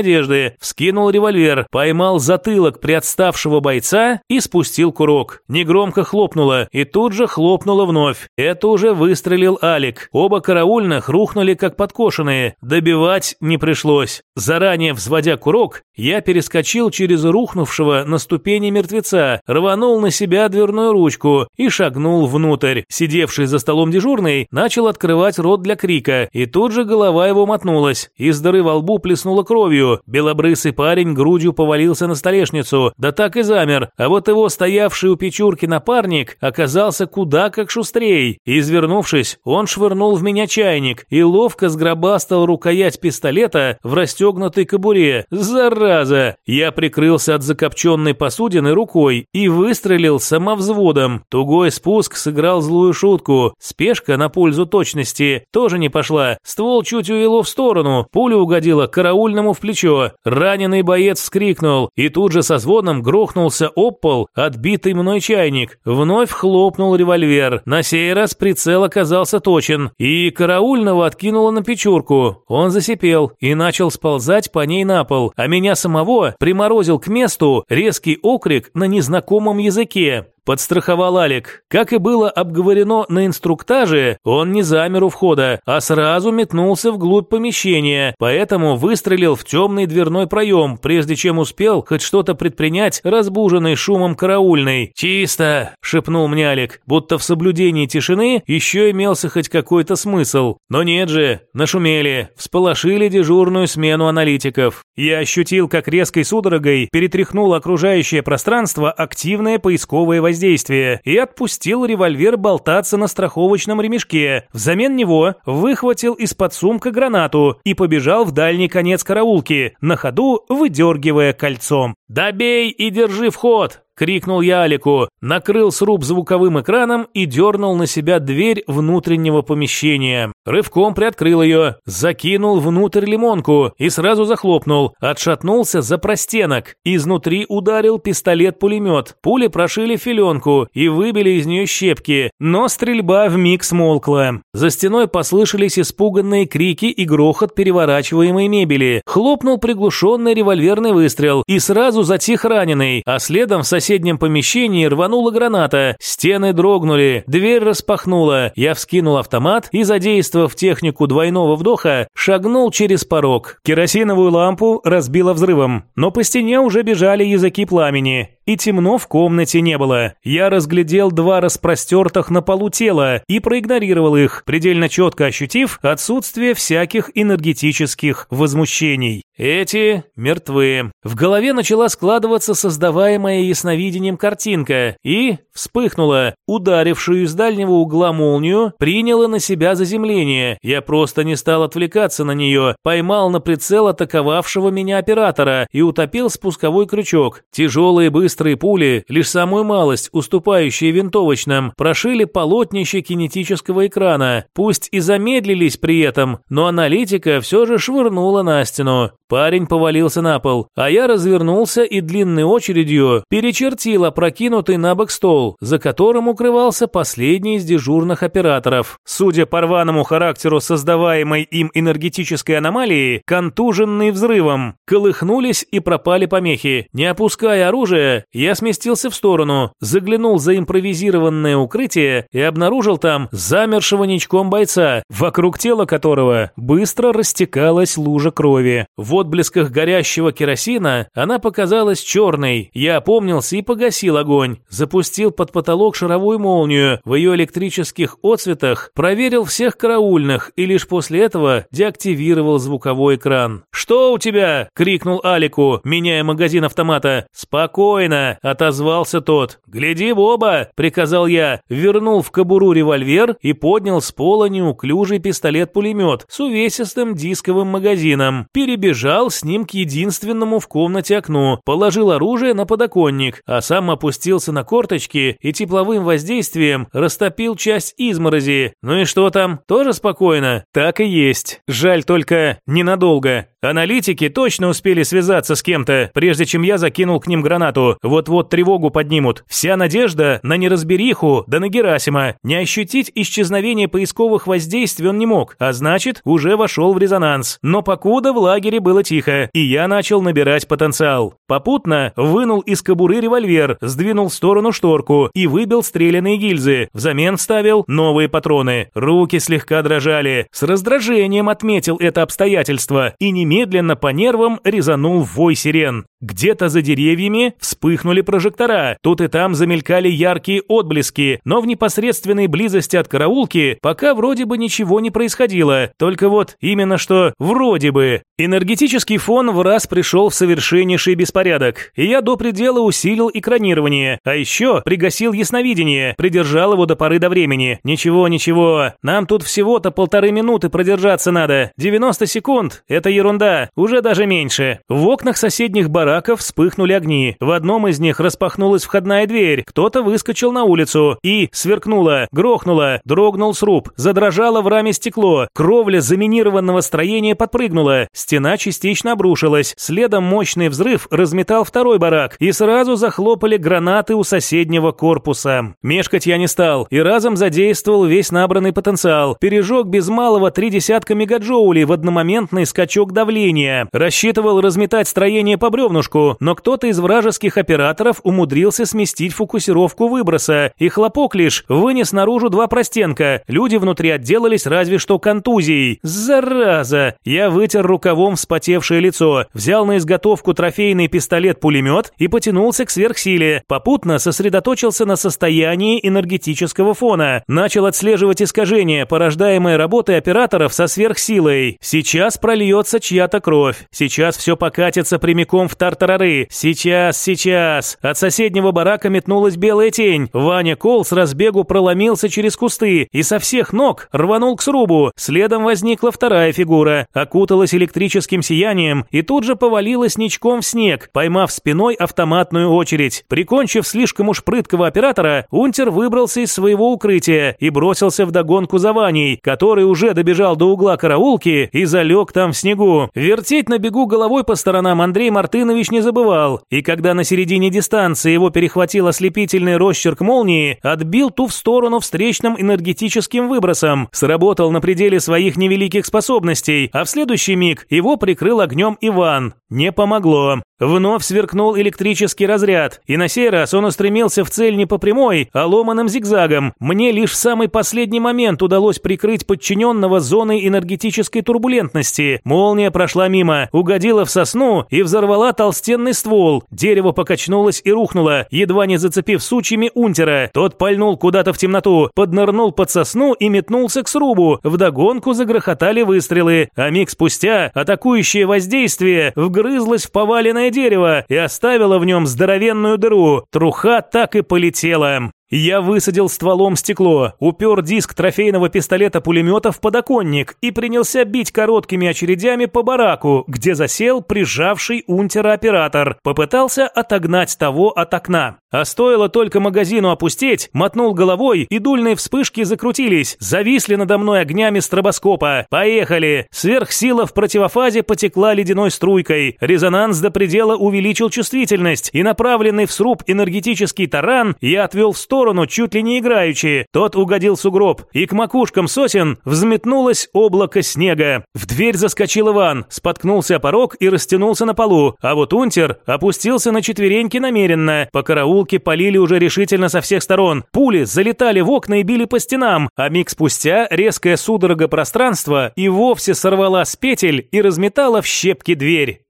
одежды, вскинул револьвер, поймал затылок приотставшего бойца и спустил курок. Негромко хлопнуло, и тут же хлопнуло вновь. Это уже выстрелил Алик. Оба караульных рухнули как подкошенные. Добивать не пришлось. Заранее взводя курок, я перескочил через рухнувшего на ступени мертвеца, рванул на себя дверную ручку и шагнул внутрь. Сидевший за столом дежурный начал открывать рот для крика, и тут же голова его мотнулась. Из дыры во лбу плеснула кровью. Белобрысый парень грудью повалился на столешницу, да так и замер, а вот его стоявший у печурки напарник оказался куда как шустрей. Извернувшись, он швырнул в меня чайник и ловко сгробастал рукоять пистолета в расстегнутой кобуре. Зараза! Я прикрылся от закопченной посудины рукой и выстрелил самовзводом. Тугой спуск сыграл злую шутку. Спешка на пользу точности тоже не пошла. Ствол чуть увело в сторону. Пуля угодила караульному в плечо. Раненый боец вскрикнул и тут же со звоном грохнулся об пол отбитый мной чайник. Вновь хлопнул револьвер. На сей раз прицел оказался точен. И караульного откинуло на печурку. Он засипел и начал сползать по ней на пол. А меня самого приморозил к месту резкий окрик на незнакомом языке. Подстраховал Алик. Как и было обговорено на инструктаже, он не замер у входа, а сразу метнулся вглубь помещения, поэтому выстрелил в темный дверной проем, прежде чем успел хоть что-то предпринять, разбуженный шумом караульной. «Чисто!» – шепнул мне Алик, будто в соблюдении тишины еще имелся хоть какой-то смысл. Но нет же, нашумели, всполошили дежурную смену аналитиков. Я ощутил, как резкой судорогой перетряхнуло окружающее пространство активное поисковое воздействие воздействие и отпустил револьвер болтаться на страховочном ремешке. Взамен него выхватил из-под сумка гранату и побежал в дальний конец караулки, на ходу выдергивая кольцом. «Добей и держи вход!» – крикнул я Алику, накрыл сруб звуковым экраном и дернул на себя дверь внутреннего помещения. Рывком приоткрыл ее, закинул внутрь лимонку и сразу захлопнул, отшатнулся за простенок. Изнутри ударил пистолет-пулемет. Пули прошили филенку и выбили из нее щепки, но стрельба вмиг смолкла. За стеной послышались испуганные крики и грохот переворачиваемой мебели. Хлопнул приглушенный револьверный выстрел и сразу затих раненый, а следом в соседнем помещении рванула граната. Стены дрогнули, дверь распахнула. Я вскинул автомат и, задействовав технику двойного вдоха, шагнул через порог. Керосиновую лампу разбило взрывом, но по стене уже бежали языки пламени. И темно в комнате не было. Я разглядел два распростертых на полу тела и проигнорировал их, предельно четко ощутив отсутствие всяких энергетических возмущений. Эти мертвы. В голове начала складываться создаваемая ясновидением картинка и вспыхнула. Ударившую из дальнего угла молнию приняла на себя заземление. Я просто не стал отвлекаться на нее, поймал на прицел атаковавшего меня оператора и утопил спусковой крючок. Тяжелые быстрые пули, лишь самую малость, уступающие винтовочным, прошили полотнище кинетического экрана. Пусть и замедлились при этом, но аналитика все же швырнула на стену. Парень повалился на пол, а я развернулся и длинной очередью перечертил опрокинутый на бок стол, за которым укрывался последний из дежурных операторов. Судя по рваному характеру создаваемой им энергетической аномалии, контуженный взрывом, колыхнулись и пропали помехи. Не опуская оружие, я сместился в сторону, заглянул за импровизированное укрытие и обнаружил там замершего ничком бойца, вокруг тела которого быстро растекалась лужа крови. В отблесках горящего керосина она показалась черной. Я опомнился и погасил огонь. Запустил под потолок шаровую молнию. В ее электрических отцветах проверил всех караульных и лишь после этого деактивировал звуковой экран. «Что у тебя?» – крикнул Алику, меняя магазин автомата. «Спокойно!» – отозвался тот. «Гляди в оба!» – приказал я. Вернул в кобуру револьвер и поднял с пола неуклюжий пистолет-пулемет с увесистым дисковым магазином. Перебежал с ним к единственному в комнате окну, положил оружие на подоконник, а сам опустился на корточки и тепловым воздействием растопил часть изморози. Ну и что там? Тоже спокойно? Так и есть. Жаль только ненадолго. Аналитики точно успели связаться с кем-то, прежде чем я закинул к ним гранату. Вот-вот тревогу поднимут. Вся надежда на неразбериху, да на Герасима. Не ощутить исчезновение поисковых воздействий он не мог, а значит, уже вошел в резонанс. Но покуда в лагере было тихо, и я начал набирать потенциал. Попутно вынул из кобуры револьвер, сдвинул в сторону шторку и выбил стрелянные гильзы. Взамен вставил новые патроны. Руки слегка дрожали. С раздражением отметил это обстоятельство и не Медленно по нервам резанул вой сирен. Где-то за деревьями вспыхнули прожектора, тут и там замелькали яркие отблески, но в непосредственной близости от караулки пока вроде бы ничего не происходило, только вот именно что вроде бы. Энергетический фон в раз пришел в совершеннейший беспорядок, и я до предела усилил экранирование, а еще пригасил ясновидение, придержал его до поры до времени. Ничего, ничего, нам тут всего-то полторы минуты продержаться надо, 90 секунд, это ерунда, уже даже меньше. В окнах соседних бараков вспыхнули огни. В одном из них распахнулась входная дверь. Кто-то выскочил на улицу и сверкнуло, грохнуло, дрогнул сруб, задрожало в раме стекло. Кровля заминированного строения подпрыгнула. Стена частично обрушилась. Следом мощный взрыв разметал второй барак, и сразу захлопали гранаты у соседнего корпуса. Мешкать я не стал и разом задействовал весь набранный потенциал. Пережег без малого три десятка мегаджоулей в одномоментный скачок давления. Рассчитывал разметать строение по бревну донышку, но кто-то из вражеских операторов умудрился сместить фокусировку выброса, и хлопок лишь вынес наружу два простенка. Люди внутри отделались разве что контузией. Зараза! Я вытер рукавом вспотевшее лицо, взял на изготовку трофейный пистолет-пулемет и потянулся к сверхсиле. Попутно сосредоточился на состоянии энергетического фона. Начал отслеживать искажения, порождаемые работой операторов со сверхсилой. Сейчас прольется чья-то кровь. Сейчас все покатится прямиком в тартарары. Сейчас, сейчас. От соседнего барака метнулась белая тень. Ваня Кол с разбегу проломился через кусты и со всех ног рванул к срубу. Следом возникла вторая фигура. Окуталась электрическим сиянием и тут же повалилась ничком в снег, поймав спиной автоматную очередь. Прикончив слишком уж прыткого оператора, Унтер выбрался из своего укрытия и бросился в догонку за Ваней, который уже добежал до угла караулки и залег там в снегу. Вертеть на бегу головой по сторонам Андрей Мартынович не забывал, и когда на середине дистанции его перехватил ослепительный росчерк молнии, отбил ту в сторону встречным энергетическим выбросом, сработал на пределе своих невеликих способностей, а в следующий миг его прикрыл огнем Иван. Не помогло. Вновь сверкнул электрический разряд, и на сей раз он устремился в цель не по прямой, а ломаным зигзагом. Мне лишь в самый последний момент удалось прикрыть подчиненного зоной энергетической турбулентности. Молния прошла мимо, угодила в сосну и взорвала толстенный ствол. Дерево покачнулось и рухнуло, едва не зацепив сучьями унтера. Тот пальнул куда-то в темноту, поднырнул под сосну и метнулся к срубу. Вдогонку загрохотали выстрелы, а миг спустя атакующее воздействие вгрызлось в поваленное дерево и оставило в нем здоровенную дыру. Труха так и полетела. Я высадил стволом стекло, упер диск трофейного пистолета-пулемета в подоконник и принялся бить короткими очередями по бараку, где засел прижавший унтер-оператор. Попытался отогнать того от окна. А стоило только магазину опустить, мотнул головой, и дульные вспышки закрутились, зависли надо мной огнями стробоскопа. Поехали! Сверхсила в противофазе потекла ледяной струйкой. Резонанс до предела увеличил чувствительность, и направленный в сруб энергетический таран я отвел в сторону сторону, чуть ли не играючи. Тот угодил сугроб, и к макушкам сосен взметнулось облако снега. В дверь заскочил Иван, споткнулся о порог и растянулся на полу, а вот Унтер опустился на четвереньки намеренно. По караулке полили уже решительно со всех сторон. Пули залетали в окна и били по стенам, а миг спустя резкая судорога пространства и вовсе сорвала с петель и разметала в щепки дверь.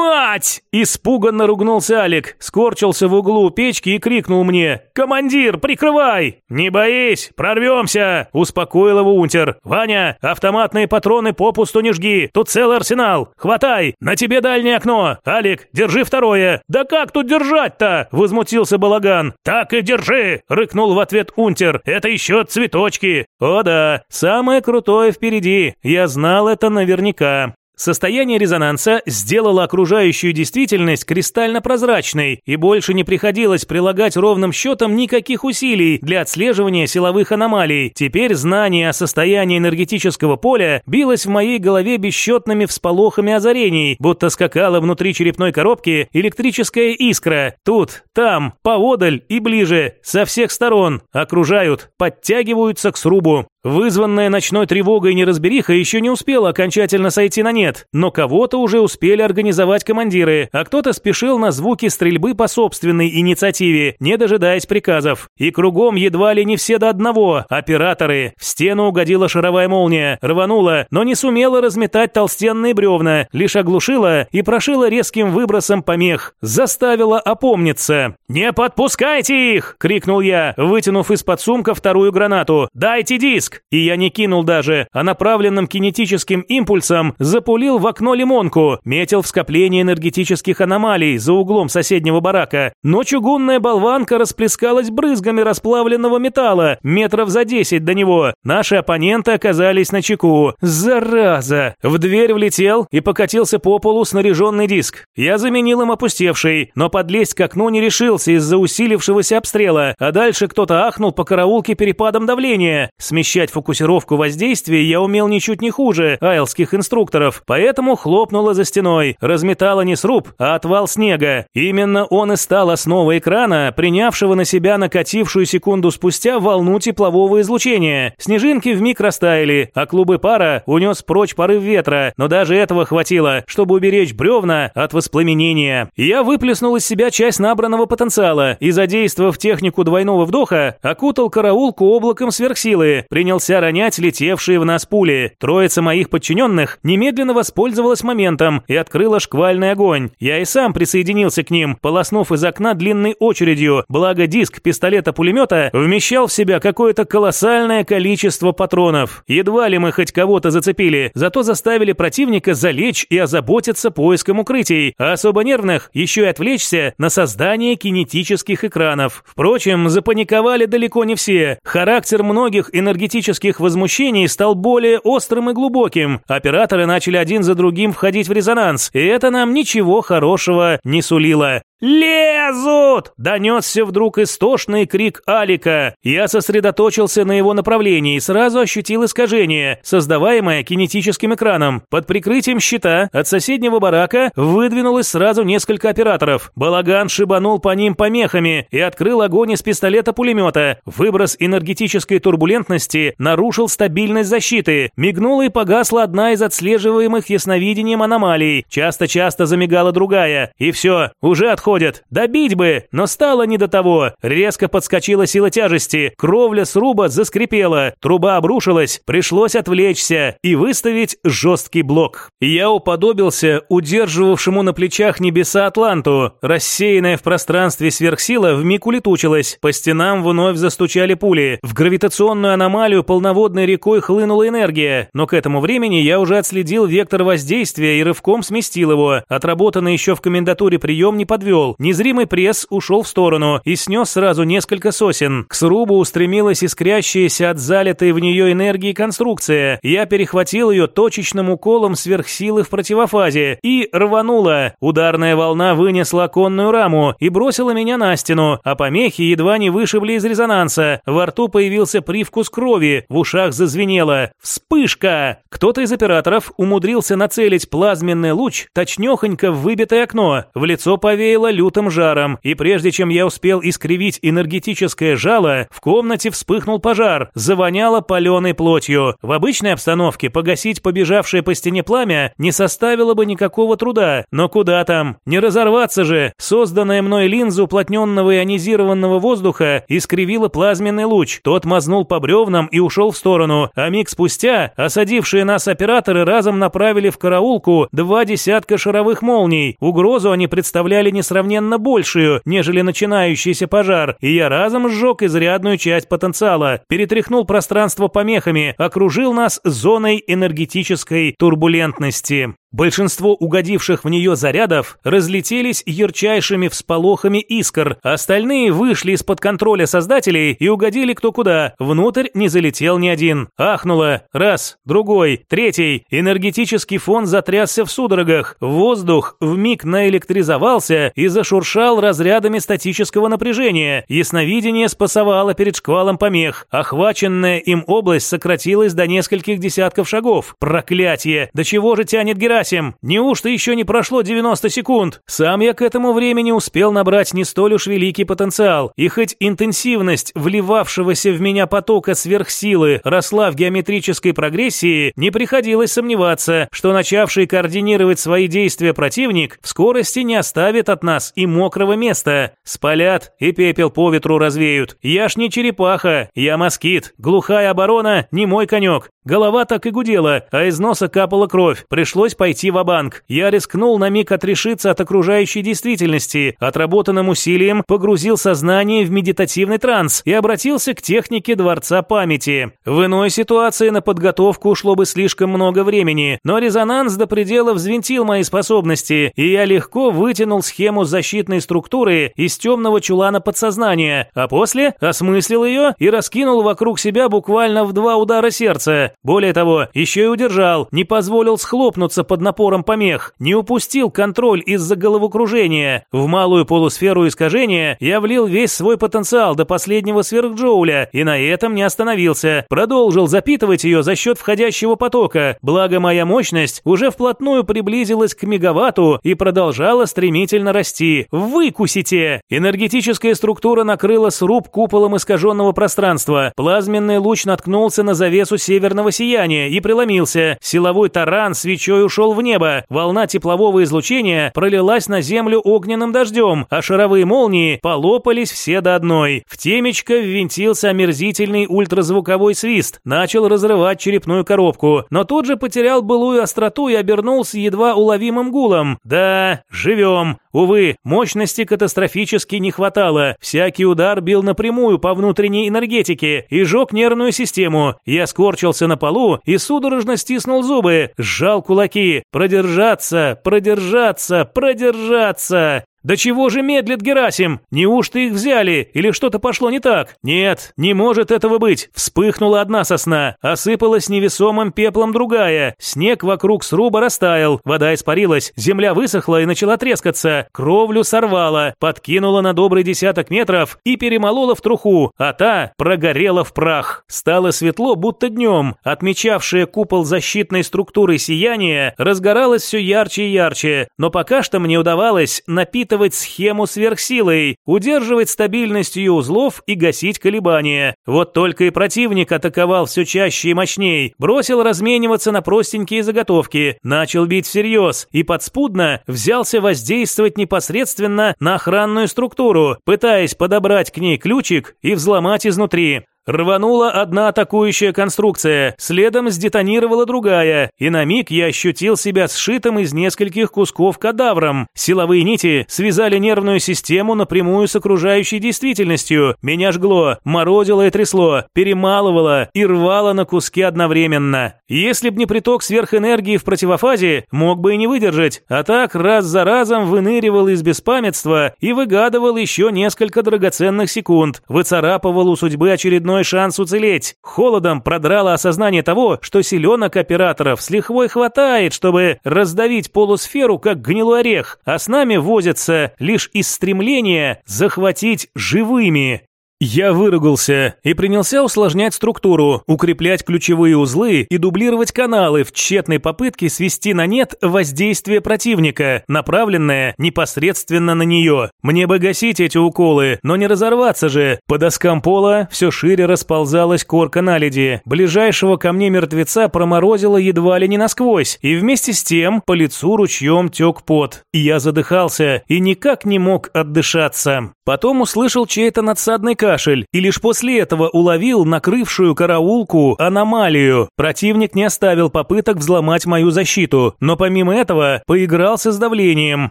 «Мать!» – испуганно ругнулся Алик, скорчился в углу печки и крикнул мне «Командир, прикрывай!» «Не боись, прорвемся!» – успокоил его Унтер. «Ваня, автоматные патроны попусту не жги, тут целый арсенал. Хватай, на тебе дальнее окно. Алик, держи второе». «Да как тут держать-то?» – возмутился Балаган. «Так и держи!» – рыкнул в ответ Унтер. «Это еще цветочки!» «О да, самое крутое впереди. Я знал это наверняка». Состояние резонанса сделало окружающую действительность кристально прозрачной, и больше не приходилось прилагать ровным счетом никаких усилий для отслеживания силовых аномалий. Теперь знание о состоянии энергетического поля билось в моей голове бесчетными всполохами озарений, будто скакала внутри черепной коробки электрическая искра. Тут, там, поодаль и ближе, со всех сторон, окружают, подтягиваются к срубу. Вызванная ночной тревогой неразбериха еще не успела окончательно сойти на нет, но кого-то уже успели организовать командиры, а кто-то спешил на звуки стрельбы по собственной инициативе, не дожидаясь приказов. И кругом едва ли не все до одного, операторы. В стену угодила шаровая молния, рванула, но не сумела разметать толстенные бревна, лишь оглушила и прошила резким выбросом помех, заставила опомниться. «Не подпускайте их!» – крикнул я, вытянув из-под сумка вторую гранату. «Дайте диск!» Диск, и я не кинул даже, а направленным кинетическим импульсом запулил в окно лимонку, метил в скопление энергетических аномалий за углом соседнего барака. Но чугунная болванка расплескалась брызгами расплавленного металла, метров за десять до него. Наши оппоненты оказались на чеку. Зараза! В дверь влетел и покатился по полу снаряженный диск. Я заменил им опустевший, но подлезть к окну не решился из-за усилившегося обстрела, а дальше кто-то ахнул по караулке перепадом давления. Смещая Смещать фокусировку воздействия я умел ничуть не хуже айлских инструкторов, поэтому хлопнуло за стеной, разметало не сруб, а отвал снега. Именно он и стал основой экрана, принявшего на себя накатившую секунду спустя волну теплового излучения. Снежинки вмиг растаяли, а клубы пара унес прочь порыв ветра, но даже этого хватило, чтобы уберечь бревна от воспламенения. Я выплеснул из себя часть набранного потенциала и, задействовав технику двойного вдоха, окутал караулку облаком сверхсилы, принял принялся ронять летевшие в нас пули. Троица моих подчиненных немедленно воспользовалась моментом и открыла шквальный огонь. Я и сам присоединился к ним, полоснув из окна длинной очередью, благо диск пистолета-пулемета вмещал в себя какое-то колоссальное количество патронов. Едва ли мы хоть кого-то зацепили, зато заставили противника залечь и озаботиться поиском укрытий, а особо нервных еще и отвлечься на создание кинетических экранов. Впрочем, запаниковали далеко не все. Характер многих энергетических политических возмущений стал более острым и глубоким. Операторы начали один за другим входить в резонанс, и это нам ничего хорошего не сулило. «Лезут!» – донесся вдруг истошный крик Алика. Я сосредоточился на его направлении и сразу ощутил искажение, создаваемое кинетическим экраном. Под прикрытием щита от соседнего барака выдвинулось сразу несколько операторов. Балаган шибанул по ним помехами и открыл огонь из пистолета-пулемета. Выброс энергетической турбулентности нарушил стабильность защиты. Мигнула и погасла одна из отслеживаемых ясновидением аномалий. Часто-часто замигала другая. И все, уже отходит отходят. Добить бы, но стало не до того. Резко подскочила сила тяжести. Кровля сруба заскрипела. Труба обрушилась. Пришлось отвлечься и выставить жесткий блок. Я уподобился удерживавшему на плечах небеса Атланту. Рассеянная в пространстве сверхсила вмиг улетучилась. По стенам вновь застучали пули. В гравитационную аномалию полноводной рекой хлынула энергия. Но к этому времени я уже отследил вектор воздействия и рывком сместил его. Отработанный еще в комендатуре прием не подвел ушел. Незримый пресс ушел в сторону и снес сразу несколько сосен. К срубу устремилась искрящаяся от залитой в нее энергии конструкция. Я перехватил ее точечным уколом сверхсилы в противофазе и рванула. Ударная волна вынесла конную раму и бросила меня на стену, а помехи едва не вышибли из резонанса. Во рту появился привкус крови, в ушах зазвенело. Вспышка! Кто-то из операторов умудрился нацелить плазменный луч точнёхонько в выбитое окно. В лицо повеяло лютым жаром, и прежде чем я успел искривить энергетическое жало, в комнате вспыхнул пожар, завоняло паленой плотью. В обычной обстановке погасить побежавшее по стене пламя не составило бы никакого труда, но куда там? Не разорваться же! Созданная мной линза уплотненного ионизированного воздуха искривила плазменный луч. Тот мазнул по бревнам и ушел в сторону, а миг спустя осадившие нас операторы разом направили в караулку два десятка шаровых молний. Угрозу они представляли несравненно несравненно большую, нежели начинающийся пожар, и я разом сжег изрядную часть потенциала, перетряхнул пространство помехами, окружил нас зоной энергетической турбулентности. Большинство угодивших в нее зарядов разлетелись ярчайшими всполохами искр, остальные вышли из-под контроля создателей и угодили кто куда. Внутрь не залетел ни один. Ахнуло. Раз, другой, третий. Энергетический фон затрясся в судорогах. Воздух вмиг наэлектризовался и зашуршал разрядами статического напряжения. Ясновидение спасовало перед шквалом помех. Охваченная им область сократилась до нескольких десятков шагов. Проклятие! До чего же тянет Герасим? Неужто еще не прошло 90 секунд? Сам я к этому времени успел набрать не столь уж великий потенциал, и хоть интенсивность вливавшегося в меня потока сверхсилы росла в геометрической прогрессии, не приходилось сомневаться, что начавший координировать свои действия противник в скорости не оставит от нас и мокрого места. Спалят и пепел по ветру развеют. Я ж не черепаха, я москит. Глухая оборона не мой конек. Голова так и гудела, а из носа капала кровь. Пришлось пойти в банк Я рискнул на миг отрешиться от окружающей действительности, отработанным усилием погрузил сознание в медитативный транс и обратился к технике Дворца памяти. В иной ситуации на подготовку ушло бы слишком много времени, но резонанс до предела взвинтил мои способности, и я легко вытянул схему защитной структуры из темного чулана подсознания, а после осмыслил ее и раскинул вокруг себя буквально в два удара сердца. Более того, еще и удержал, не позволил схлопнуться под напором помех, не упустил контроль из-за головокружения. В малую полусферу искажения я влил весь свой потенциал до последнего сверхджоуля и на этом не остановился. Продолжил запитывать ее за счет входящего потока, благо моя мощность уже вплотную приблизилась к мегаватту и продолжала стремительно расти. Выкусите! Энергетическая структура накрыла сруб куполом искаженного пространства. Плазменный луч наткнулся на завесу северного северного сияния и преломился. Силовой таран свечой ушел в небо. Волна теплового излучения пролилась на землю огненным дождем, а шаровые молнии полопались все до одной. В темечко ввинтился омерзительный ультразвуковой свист, начал разрывать черепную коробку, но тут же потерял былую остроту и обернулся едва уловимым гулом. Да, живем. Увы, мощности катастрофически не хватало. Всякий удар бил напрямую по внутренней энергетике и жег нервную систему. Я скорчился на полу и судорожно стиснул зубы, сжал кулаки. Продержаться, продержаться, продержаться. Да чего же медлит Герасим? Неужто их взяли или что-то пошло не так? Нет, не может этого быть. Вспыхнула одна сосна, осыпалась невесомым пеплом другая. Снег вокруг сруба растаял, вода испарилась, земля высохла и начала трескаться. Кровлю сорвала, подкинула на добрый десяток метров и перемолола в труху, а та прогорела в прах. Стало светло, будто днем. Отмечавшее купол защитной структуры сияние разгоралось все ярче и ярче, но пока что мне удавалось напитывать схему сверхсилой, удерживать стабильность ее узлов и гасить колебания. Вот только и противник атаковал все чаще и мощней, бросил размениваться на простенькие заготовки, начал бить всерьез и подспудно взялся воздействовать непосредственно на охранную структуру, пытаясь подобрать к ней ключик и взломать изнутри. Рванула одна атакующая конструкция, следом сдетонировала другая, и на миг я ощутил себя сшитым из нескольких кусков кадавром. Силовые нити связали нервную систему напрямую с окружающей действительностью. Меня жгло, морозило и трясло, перемалывало и рвало на куски одновременно. Если б не приток сверхэнергии в противофазе, мог бы и не выдержать, а так раз за разом выныривал из беспамятства и выгадывал еще несколько драгоценных секунд, выцарапывал у судьбы очередной очередной шанс уцелеть. Холодом продрало осознание того, что селенок операторов с лихвой хватает, чтобы раздавить полусферу, как гнилой орех, а с нами возятся лишь из стремления захватить живыми. Я выругался и принялся усложнять структуру, укреплять ключевые узлы и дублировать каналы в тщетной попытке свести на нет воздействие противника, направленное непосредственно на нее. Мне бы гасить эти уколы, но не разорваться же. По доскам пола все шире расползалась корка наледи. Ближайшего ко мне мертвеца проморозило едва ли не насквозь, и вместе с тем по лицу ручьем тек пот. Я задыхался и никак не мог отдышаться. Потом услышал чей-то надсадный кашель и лишь после этого уловил накрывшую караулку аномалию. Противник не оставил попыток взломать мою защиту, но помимо этого поигрался с давлением,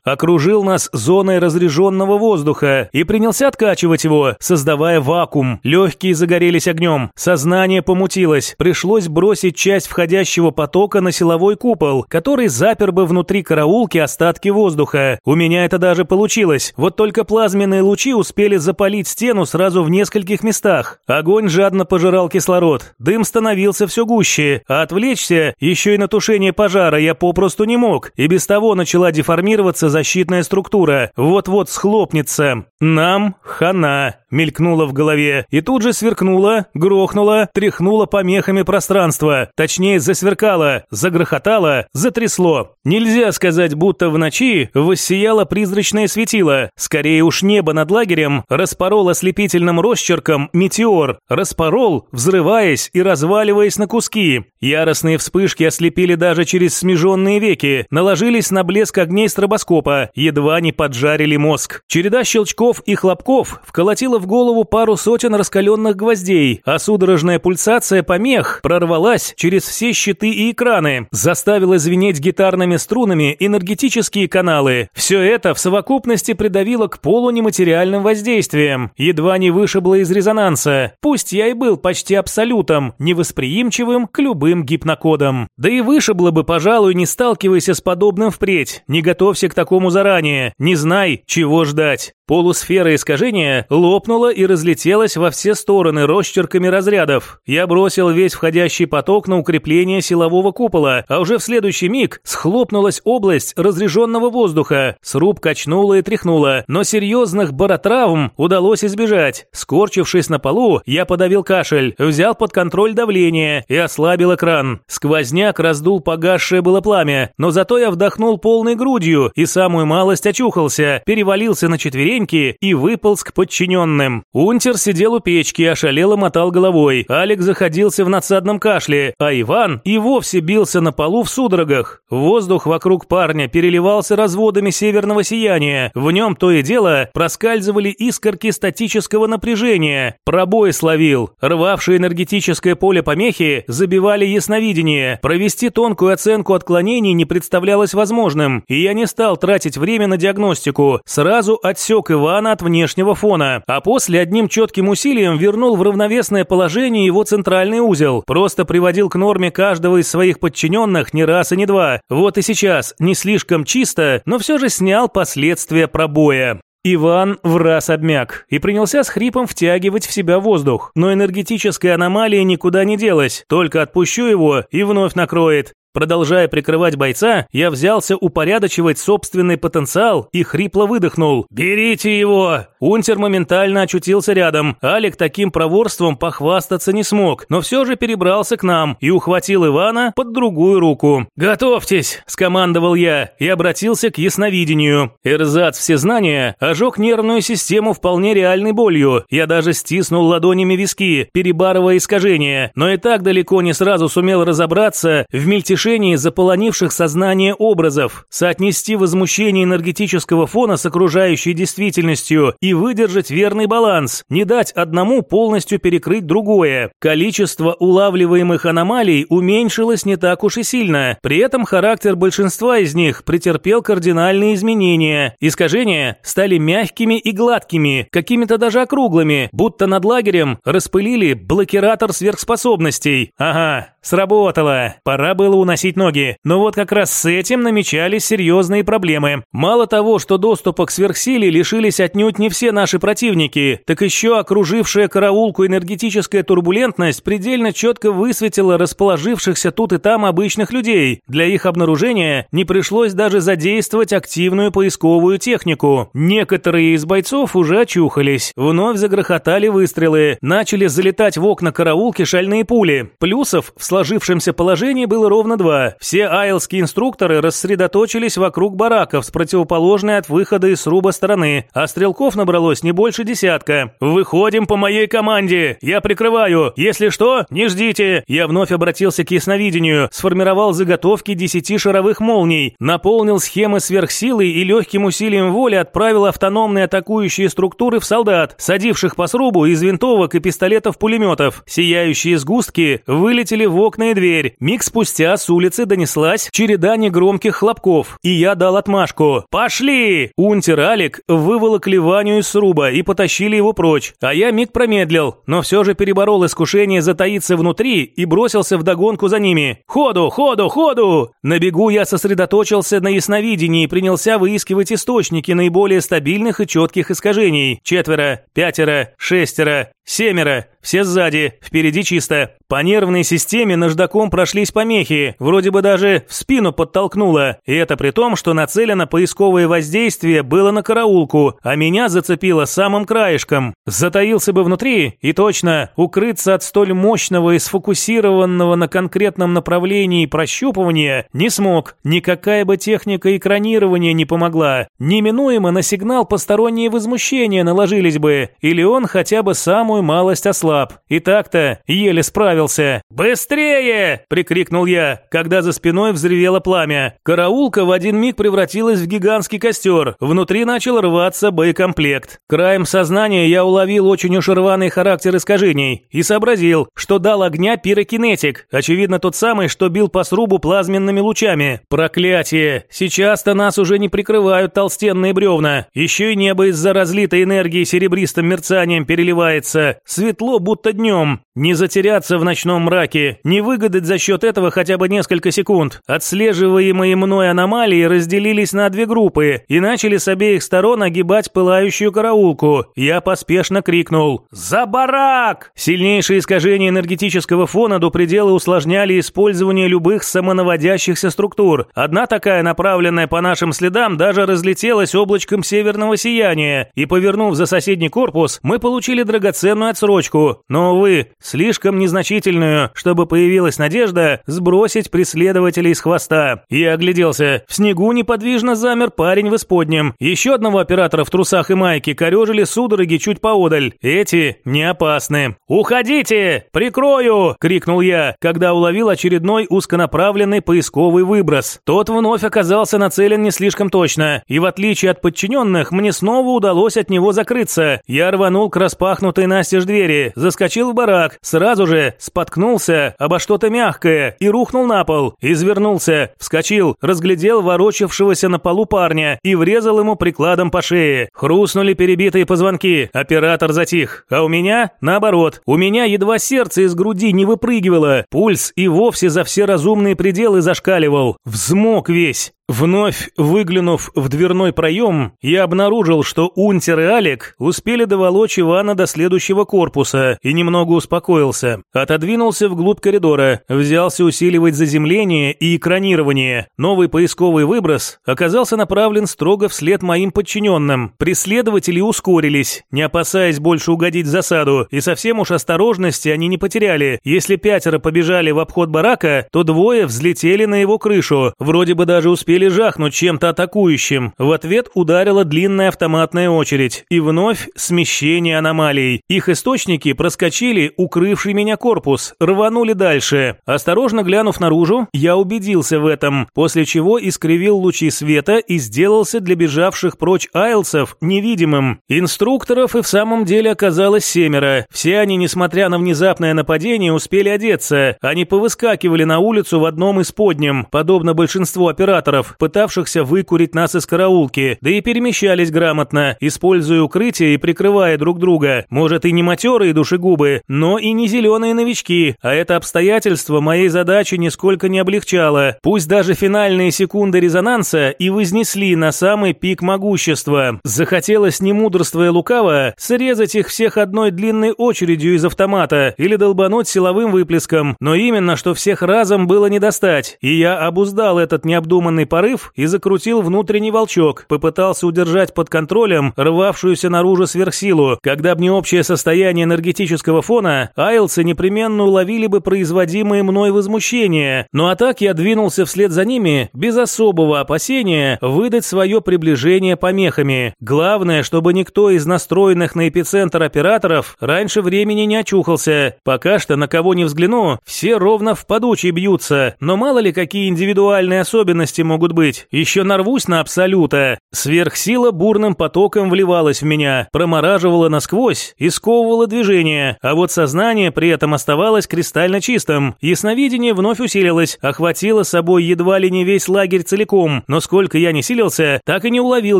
окружил нас зоной разреженного воздуха и принялся откачивать его, создавая вакуум. Легкие загорелись огнем, сознание помутилось, пришлось бросить часть входящего потока на силовой купол, который запер бы внутри караулки остатки воздуха. У меня это даже получилось, вот только плазменные лучи успели запалить стену сразу в нескольких местах. Огонь жадно пожирал кислород, дым становился все гуще, а отвлечься еще и на тушение пожара я попросту не мог, и без того начала деформироваться защитная структура, вот-вот схлопнется. Нам хана мелькнула в голове и тут же сверкнула, грохнула, тряхнула помехами пространства, точнее засверкала, загрохотала, затрясло. Нельзя сказать, будто в ночи воссияло призрачное светило, скорее уж небо над лагерем распорол ослепительным росчерком метеор, распорол, взрываясь и разваливаясь на куски. Яростные вспышки ослепили даже через смеженные веки, наложились на блеск огней стробоскопа, едва не поджарили мозг. Череда щелчков и хлопков вколотила в голову пару сотен раскаленных гвоздей, а судорожная пульсация помех прорвалась через все щиты и экраны, заставила звенеть гитарными струнами энергетические каналы. Все это в совокупности придавило к полу нематериальным воздействием, едва не вышибло из резонанса. Пусть я и был почти абсолютом, невосприимчивым к любым гипнокодам. Да и вышибло бы, пожалуй, не сталкивайся с подобным впредь. Не готовься к такому заранее, не знай, чего ждать. Полусфера искажения лопнула и разлетелась во все стороны росчерками разрядов. Я бросил весь входящий поток на укрепление силового купола, а уже в следующий миг схлопнулась область разряженного воздуха. Сруб качнула и тряхнула, но серьезных баротравм удалось избежать. Скорчившись на полу, я подавил кашель, взял под контроль давление и ослабил экран. Сквозняк раздул погасшее было пламя, но зато я вдохнул полной грудью и самую малость очухался, перевалился на четвереньки и выполз к подчиненным. Унтер сидел у печки, ошалело мотал головой. Алик заходился в надсадном кашле, а Иван и вовсе бился на полу в судорогах. Воздух вокруг парня переливался разводами северного сияния. В нем то и дело проскальзывали искорки статического напряжения. Пробой словил. Рвавшие энергетическое поле помехи забивали ясновидение. Провести тонкую оценку отклонений не представлялось возможным, и я не стал тратить время на диагностику. Сразу отсек Ивана от внешнего фона, а после одним четким усилием вернул в равновесное положение его центральный узел, просто приводил к норме каждого из своих подчиненных не раз и не два. Вот и сейчас, не слишком чисто, но все же снял последствия пробоя. Иван в раз обмяк и принялся с хрипом втягивать в себя воздух. Но энергетическая аномалия никуда не делась, только отпущу его и вновь накроет. Продолжая прикрывать бойца, я взялся упорядочивать собственный потенциал и хрипло выдохнул. «Берите его!» Унтер моментально очутился рядом. Алик таким проворством похвастаться не смог, но все же перебрался к нам и ухватил Ивана под другую руку. «Готовьтесь!» – скомандовал я и обратился к ясновидению. Эрзац всезнания ожег нервную систему вполне реальной болью. Я даже стиснул ладонями виски, перебарывая искажения, но и так далеко не сразу сумел разобраться в мельтешении мельтешении заполонивших сознание образов, соотнести возмущение энергетического фона с окружающей действительностью и выдержать верный баланс, не дать одному полностью перекрыть другое. Количество улавливаемых аномалий уменьшилось не так уж и сильно, при этом характер большинства из них претерпел кардинальные изменения. Искажения стали мягкими и гладкими, какими-то даже округлыми, будто над лагерем распылили блокиратор сверхспособностей. Ага, сработало. Пора было у уносить ноги. Но вот как раз с этим намечались серьезные проблемы. Мало того, что доступа к сверхсиле лишились отнюдь не все наши противники, так еще окружившая караулку энергетическая турбулентность предельно четко высветила расположившихся тут и там обычных людей. Для их обнаружения не пришлось даже задействовать активную поисковую технику. Некоторые из бойцов уже очухались. Вновь загрохотали выстрелы. Начали залетать в окна караулки шальные пули. Плюсов в сложившемся положении было ровно два. Все айлские инструкторы рассредоточились вокруг бараков с противоположной от выхода из сруба стороны, а стрелков набралось не больше десятка. «Выходим по моей команде! Я прикрываю! Если что, не ждите!» Я вновь обратился к ясновидению, сформировал заготовки десяти шаровых молний, наполнил схемы сверхсилы и легким усилием воли отправил автономные атакующие структуры в солдат, садивших по срубу из винтовок и пистолетов-пулеметов. Сияющие сгустки вылетели в окна и дверь. Миг спустя с улицы донеслась череда негромких хлопков, и я дал отмашку. «Пошли!» Унтер Алик выволокли Ваню из сруба и потащили его прочь, а я миг промедлил, но все же переборол искушение затаиться внутри и бросился в догонку за ними. «Ходу, ходу, ходу!» На бегу я сосредоточился на ясновидении и принялся выискивать источники наиболее стабильных и четких искажений. Четверо, пятеро, шестеро, семеро. Все сзади, впереди чисто. По нервной системе наждаком прошлись помехи, вроде бы даже в спину подтолкнуло. И это при том, что нацелено поисковое воздействие было на караулку, а меня зацепило самым краешком. Затаился бы внутри, и точно, укрыться от столь мощного и сфокусированного на конкретном направлении прощупывания не смог. Никакая бы техника экранирования не помогла. Неминуемо на сигнал посторонние возмущения наложились бы, или он хотя бы самую малость ослаб. И так-то еле справился. «Быстрее!» – прикрикнул я, когда за спиной взревело пламя. Караулка в один миг превратилась в гигантский костер. Внутри начал рваться боекомплект. Краем сознания я уловил очень уж рваный характер искажений и сообразил, что дал огня пирокинетик. Очевидно, тот самый, что бил по срубу плазменными лучами. Проклятие! Сейчас-то нас уже не прикрывают толстенные бревна. Еще и небо из-за разлитой энергии серебристым мерцанием переливается. Светло будто днем. Не затеряться в ночном мраке, не выгадать за счет этого хотя бы несколько секунд. Отслеживаемые мной аномалии разделились на две группы и начали с обеих сторон огибать пылающую караулку. Я поспешно крикнул «За барак!». Сильнейшие искажения энергетического фона до предела усложняли использование любых самонаводящихся структур. Одна такая, направленная по нашим следам, даже разлетелась облачком северного сияния, и, повернув за соседний корпус, мы получили драгоценную отсрочку, но, увы, слишком незначительную, чтобы появилась надежда сбросить преследователей с хвоста. Я огляделся. В снегу неподвижно замер парень в исподнем. Еще одного оператора в трусах и майке корежили судороги чуть поодаль. Эти не опасны. «Уходите! Прикрою!» – крикнул я, когда уловил очередной узконаправленный поисковый выброс. Тот вновь оказался нацелен не слишком точно, и в отличие от подчиненных, мне снова удалось от него закрыться. Я рванул к распахнутой настежь двери, заскочил в барак, сразу же споткнулся обо что-то мягкое и рухнул на на пол, извернулся, вскочил, разглядел ворочавшегося на полу парня и врезал ему прикладом по шее. Хрустнули перебитые позвонки, оператор затих. А у меня, наоборот, у меня едва сердце из груди не выпрыгивало, пульс и вовсе за все разумные пределы зашкаливал. Взмок весь. Вновь выглянув в дверной проем, я обнаружил, что Унтер и Алик успели доволочь Ивана до следующего корпуса и немного успокоился. Отодвинулся вглубь коридора, взялся усиливать заземление и экранирование. Новый поисковый выброс оказался направлен строго вслед моим подчиненным. Преследователи ускорились, не опасаясь больше угодить в засаду, и совсем уж осторожности они не потеряли. Если пятеро побежали в обход барака, то двое взлетели на его крышу, вроде бы даже успели успели жахнуть чем-то атакующим. В ответ ударила длинная автоматная очередь. И вновь смещение аномалий. Их источники проскочили, укрывший меня корпус, рванули дальше. Осторожно глянув наружу, я убедился в этом, после чего искривил лучи света и сделался для бежавших прочь айлсов невидимым. Инструкторов и в самом деле оказалось семеро. Все они, несмотря на внезапное нападение, успели одеться. Они повыскакивали на улицу в одном из подням, подобно большинству операторов, пытавшихся выкурить нас из караулки, да и перемещались грамотно, используя укрытие и прикрывая друг друга. Может и не матерые душегубы, но и не зеленые новички, а это обстоятельство моей задачи нисколько не облегчало. Пусть даже финальные секунды резонанса и вознесли на самый пик могущества. Захотелось, не мудрствуя лукаво, срезать их всех одной длинной очередью из автомата или долбануть силовым выплеском, но именно что всех разом было не достать, и я обуздал этот необдуманный порыв и закрутил внутренний волчок, попытался удержать под контролем рвавшуюся наружу сверхсилу. Когда б не общее состояние энергетического фона, айлсы непременно уловили бы производимые мной возмущения. Ну а так я двинулся вслед за ними, без особого опасения выдать свое приближение помехами. Главное, чтобы никто из настроенных на эпицентр операторов раньше времени не очухался. Пока что на кого не взгляну, все ровно в подучий бьются, но мало ли какие индивидуальные особенности могут могут быть. Еще нарвусь на абсолюта. Сверхсила бурным потоком вливалась в меня, промораживала насквозь и сковывала движение, а вот сознание при этом оставалось кристально чистым. Ясновидение вновь усилилось, охватило собой едва ли не весь лагерь целиком, но сколько я не силился, так и не уловил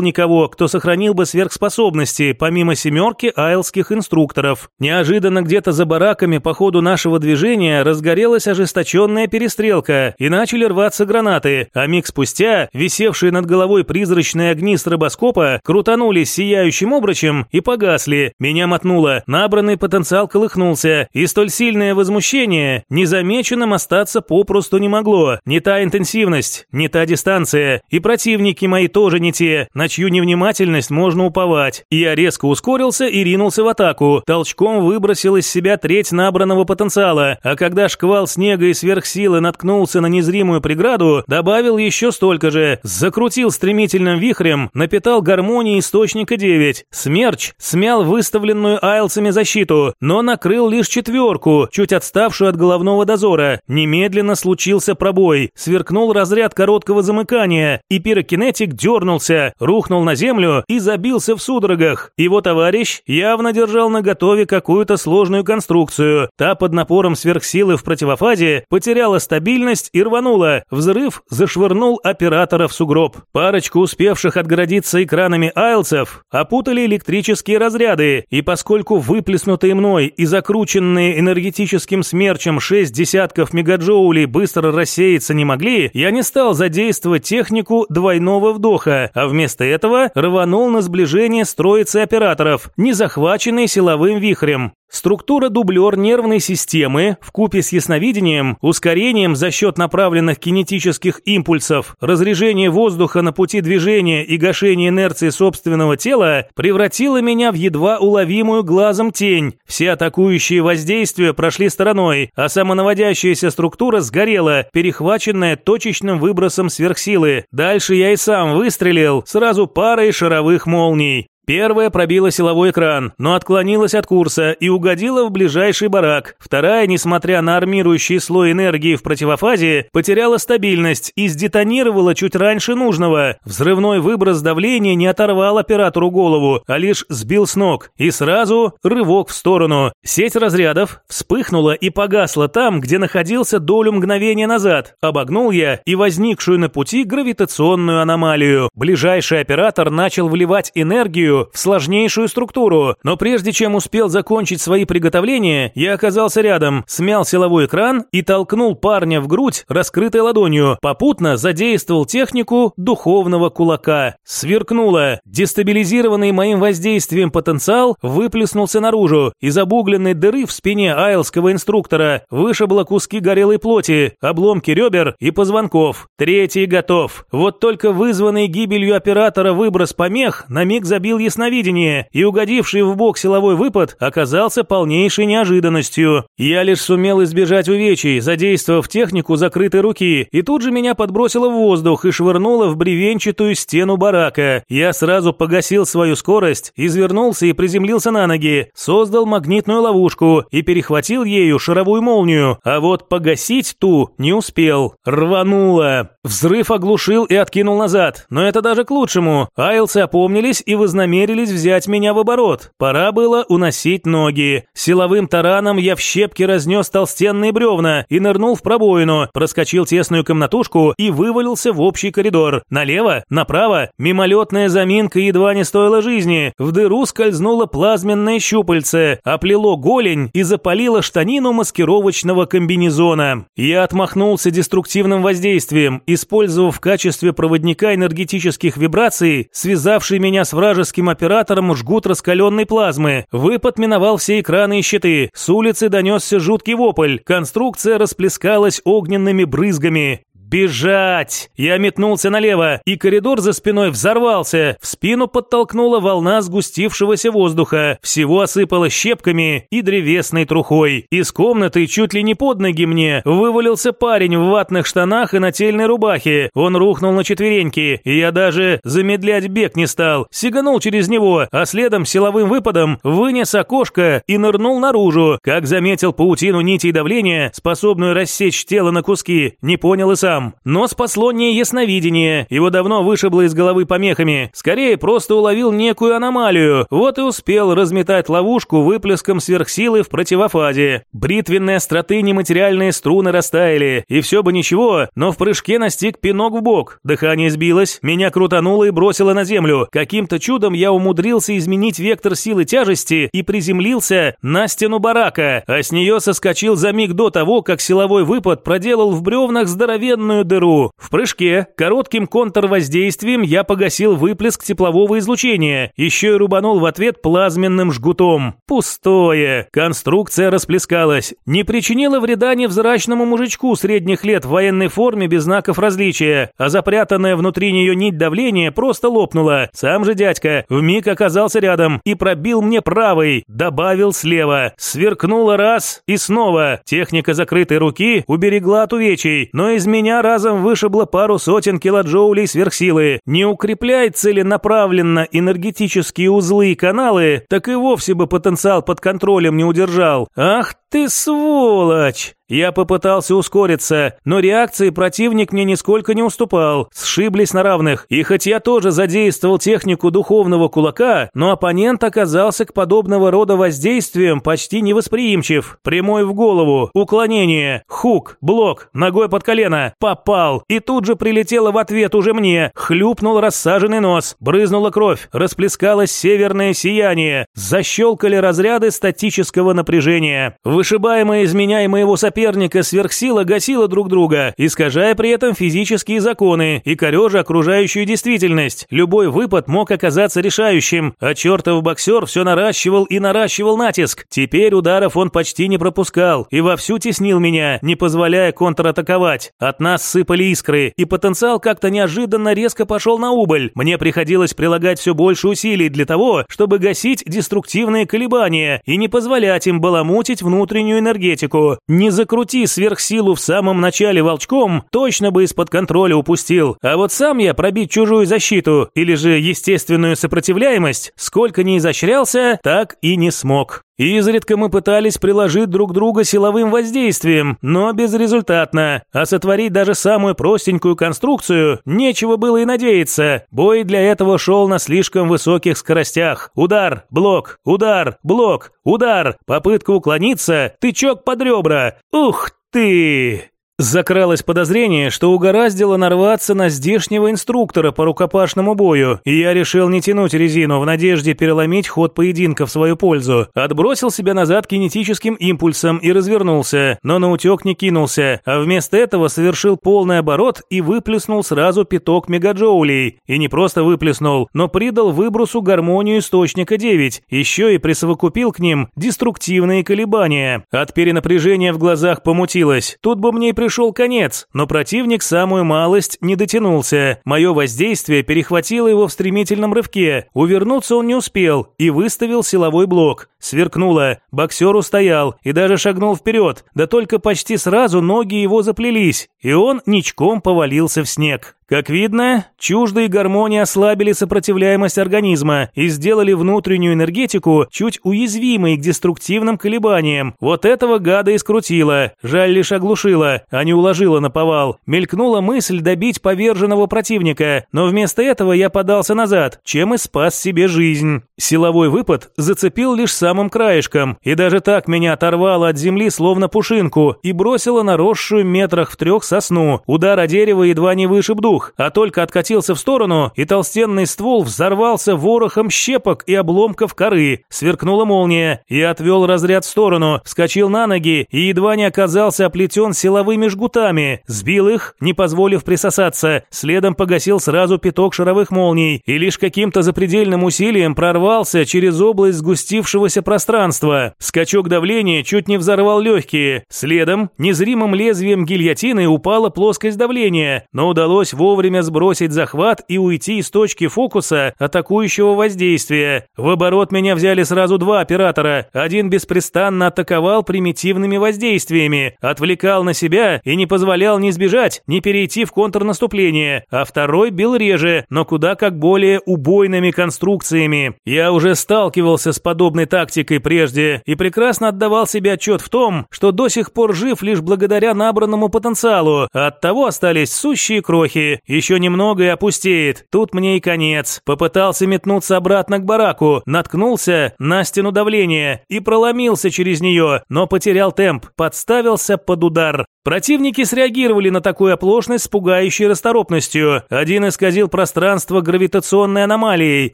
никого, кто сохранил бы сверхспособности, помимо семерки айлских инструкторов. Неожиданно где-то за бараками по ходу нашего движения разгорелась ожесточенная перестрелка, и начали рваться гранаты, а миг спустя спустя висевшие над головой призрачные огни стробоскопа крутанулись сияющим обручем и погасли. Меня мотнуло, набранный потенциал колыхнулся, и столь сильное возмущение незамеченным остаться попросту не могло. Не та интенсивность, не та дистанция, и противники мои тоже не те, на чью невнимательность можно уповать. Я резко ускорился и ринулся в атаку, толчком выбросил из себя треть набранного потенциала, а когда шквал снега и сверхсилы наткнулся на незримую преграду, добавил еще столько же, закрутил стремительным вихрем, напитал гармонии источника 9. Смерч смял выставленную айлцами защиту, но накрыл лишь четверку, чуть отставшую от головного дозора. Немедленно случился пробой, сверкнул разряд короткого замыкания, и пирокинетик дернулся, рухнул на землю и забился в судорогах. Его товарищ явно держал на готове какую-то сложную конструкцию. Та под напором сверхсилы в противофазе потеряла стабильность и рванула. Взрыв зашвырнул оператора в сугроб. Парочку успевших отгородиться экранами айлцев опутали электрические разряды, и поскольку выплеснутые мной и закрученные энергетическим смерчем шесть десятков мегаджоулей быстро рассеяться не могли, я не стал задействовать технику двойного вдоха, а вместо этого рванул на сближение с операторов, не захваченной силовым вихрем. Структура дублер нервной системы в купе с ясновидением, ускорением за счет направленных кинетических импульсов, разрежение воздуха на пути движения и гашение инерции собственного тела превратило меня в едва уловимую глазом тень. Все атакующие воздействия прошли стороной, а самонаводящаяся структура сгорела, перехваченная точечным выбросом сверхсилы. Дальше я и сам выстрелил сразу парой шаровых молний. Первая пробила силовой экран, но отклонилась от курса и угодила в ближайший барак. Вторая, несмотря на армирующий слой энергии в противофазе, потеряла стабильность и сдетонировала чуть раньше нужного. Взрывной выброс давления не оторвал оператору голову, а лишь сбил с ног. И сразу рывок в сторону. Сеть разрядов вспыхнула и погасла там, где находился долю мгновения назад. Обогнул я и возникшую на пути гравитационную аномалию. Ближайший оператор начал вливать энергию в сложнейшую структуру, но прежде чем успел закончить свои приготовления, я оказался рядом, смял силовой экран и толкнул парня в грудь раскрытой ладонью, попутно задействовал технику духовного кулака. Сверкнуло. Дестабилизированный моим воздействием потенциал выплеснулся наружу. Из обугленной дыры в спине айлского инструктора вышибло куски горелой плоти, обломки ребер и позвонков. Третий готов. Вот только вызванный гибелью оператора выброс помех на миг забил ясновидение, и угодивший в бок силовой выпад оказался полнейшей неожиданностью. Я лишь сумел избежать увечий, задействовав технику закрытой руки, и тут же меня подбросило в воздух и швырнуло в бревенчатую стену барака. Я сразу погасил свою скорость, извернулся и приземлился на ноги, создал магнитную ловушку и перехватил ею шаровую молнию, а вот погасить ту не успел. Рвануло. Взрыв оглушил и откинул назад, но это даже к лучшему. Айлсы опомнились и вознамерились взять меня в оборот. Пора было уносить ноги. Силовым тараном я в щепки разнес толстенные бревна и нырнул в пробоину, проскочил тесную комнатушку и вывалился в общий коридор. Налево, направо, мимолетная заминка едва не стоила жизни. В дыру скользнуло плазменное щупальце, оплело голень и запалило штанину маскировочного комбинезона. Я отмахнулся деструктивным воздействием, использовав в качестве проводника энергетических вибраций, связавший меня с вражеским оператором жгут раскаленной плазмы. Выпад миновал все экраны и щиты. С улицы донесся жуткий вопль. Конструкция расплескалась огненными брызгами. «Бежать!» Я метнулся налево, и коридор за спиной взорвался. В спину подтолкнула волна сгустившегося воздуха. Всего осыпало щепками и древесной трухой. Из комнаты чуть ли не под ноги мне вывалился парень в ватных штанах и нательной рубахе. Он рухнул на четвереньки, и я даже замедлять бег не стал. Сиганул через него, а следом силовым выпадом вынес окошко и нырнул наружу. Как заметил паутину нитей давления, способную рассечь тело на куски, не понял и сам глазам. Но спасло не ясновидение, его давно вышибло из головы помехами. Скорее, просто уловил некую аномалию, вот и успел разметать ловушку выплеском сверхсилы в противофазе. Бритвенные остроты нематериальные струны растаяли, и все бы ничего, но в прыжке настиг пинок в бок. Дыхание сбилось, меня крутануло и бросило на землю. Каким-то чудом я умудрился изменить вектор силы тяжести и приземлился на стену барака, а с нее соскочил за миг до того, как силовой выпад проделал в бревнах здоровенную черную дыру. В прыжке коротким контрвоздействием я погасил выплеск теплового излучения, еще и рубанул в ответ плазменным жгутом. Пустое. Конструкция расплескалась. Не причинила вреда невзрачному мужичку средних лет в военной форме без знаков различия, а запрятанная внутри нее нить давления просто лопнула. Сам же дядька вмиг оказался рядом и пробил мне правый, добавил слева. Сверкнуло раз и снова. Техника закрытой руки уберегла от увечий, но из меня разом вышибло пару сотен килоджоулей сверхсилы. Не укрепляет целенаправленно энергетические узлы и каналы, так и вовсе бы потенциал под контролем не удержал. Ах ты сволочь! Я попытался ускориться, но реакции противник мне нисколько не уступал. Сшиблись на равных. И хоть я тоже задействовал технику духовного кулака, но оппонент оказался к подобного рода воздействиям почти невосприимчив. Прямой в голову, уклонение, хук, блок, ногой под колено, попал. И тут же прилетело в ответ уже мне. Хлюпнул рассаженный нос, брызнула кровь, расплескалось северное сияние. Защелкали разряды статического напряжения. Вышибаемые из меня и моего соперника сверхсила гасила друг друга, искажая при этом физические законы и корежа окружающую действительность. Любой выпад мог оказаться решающим, а чертов боксер все наращивал и наращивал натиск. Теперь ударов он почти не пропускал и вовсю теснил меня, не позволяя контратаковать. От нас сыпали искры, и потенциал как-то неожиданно резко пошел на убыль. Мне приходилось прилагать все больше усилий для того, чтобы гасить деструктивные колебания и не позволять им баламутить внутреннюю внутреннюю энергетику. Не закрути сверхсилу в самом начале волчком, точно бы из-под контроля упустил. А вот сам я пробить чужую защиту или же естественную сопротивляемость, сколько не изощрялся, так и не смог. Изредка мы пытались приложить друг друга силовым воздействием, но безрезультатно. А сотворить даже самую простенькую конструкцию нечего было и надеяться. Бой для этого шел на слишком высоких скоростях. Удар, блок, удар, блок, удар, попытка уклониться, тычок под ребра. Ух ты! Закралось подозрение, что угораздило нарваться на здешнего инструктора по рукопашному бою, и я решил не тянуть резину в надежде переломить ход поединка в свою пользу. Отбросил себя назад кинетическим импульсом и развернулся, но на утек не кинулся, а вместо этого совершил полный оборот и выплеснул сразу пяток мегаджоулей. И не просто выплеснул, но придал выбросу гармонию источника 9, еще и присовокупил к ним деструктивные колебания. От перенапряжения в глазах помутилось. Тут бы мне и пришел конец, но противник самую малость не дотянулся. Мое воздействие перехватило его в стремительном рывке. Увернуться он не успел и выставил силовой блок. Сверкнуло. Боксер устоял и даже шагнул вперед. Да только почти сразу ноги его заплелись, и он ничком повалился в снег. Как видно, чуждые гармонии ослабили сопротивляемость организма и сделали внутреннюю энергетику чуть уязвимой к деструктивным колебаниям. Вот этого гада и скрутило. Жаль лишь оглушило, а не уложило на повал. Мелькнула мысль добить поверженного противника, но вместо этого я подался назад, чем и спас себе жизнь. Силовой выпад зацепил лишь самым краешком, и даже так меня оторвало от земли словно пушинку и бросило на росшую метрах в трех сосну. Удар о дерево едва не вышиб дух а только откатился в сторону, и толстенный ствол взорвался ворохом щепок и обломков коры. Сверкнула молния. Я отвел разряд в сторону, вскочил на ноги и едва не оказался оплетен силовыми жгутами. Сбил их, не позволив присосаться. Следом погасил сразу пяток шаровых молний и лишь каким-то запредельным усилием прорвался через область сгустившегося пространства. Скачок давления чуть не взорвал легкие. Следом незримым лезвием гильотины упала плоскость давления, но удалось вовремя сбросить захват и уйти из точки фокуса атакующего воздействия. В оборот меня взяли сразу два оператора. Один беспрестанно атаковал примитивными воздействиями, отвлекал на себя и не позволял ни сбежать, ни перейти в контрнаступление, а второй бил реже, но куда как более убойными конструкциями. Я уже сталкивался с подобной тактикой прежде и прекрасно отдавал себе отчет в том, что до сих пор жив лишь благодаря набранному потенциалу, а от того остались сущие крохи. Еще немного и опустеет. Тут мне и конец. Попытался метнуться обратно к бараку, наткнулся на стену давления и проломился через нее, но потерял темп, подставился под удар. Противники среагировали на такую оплошность с пугающей расторопностью. Один исказил пространство гравитационной аномалией,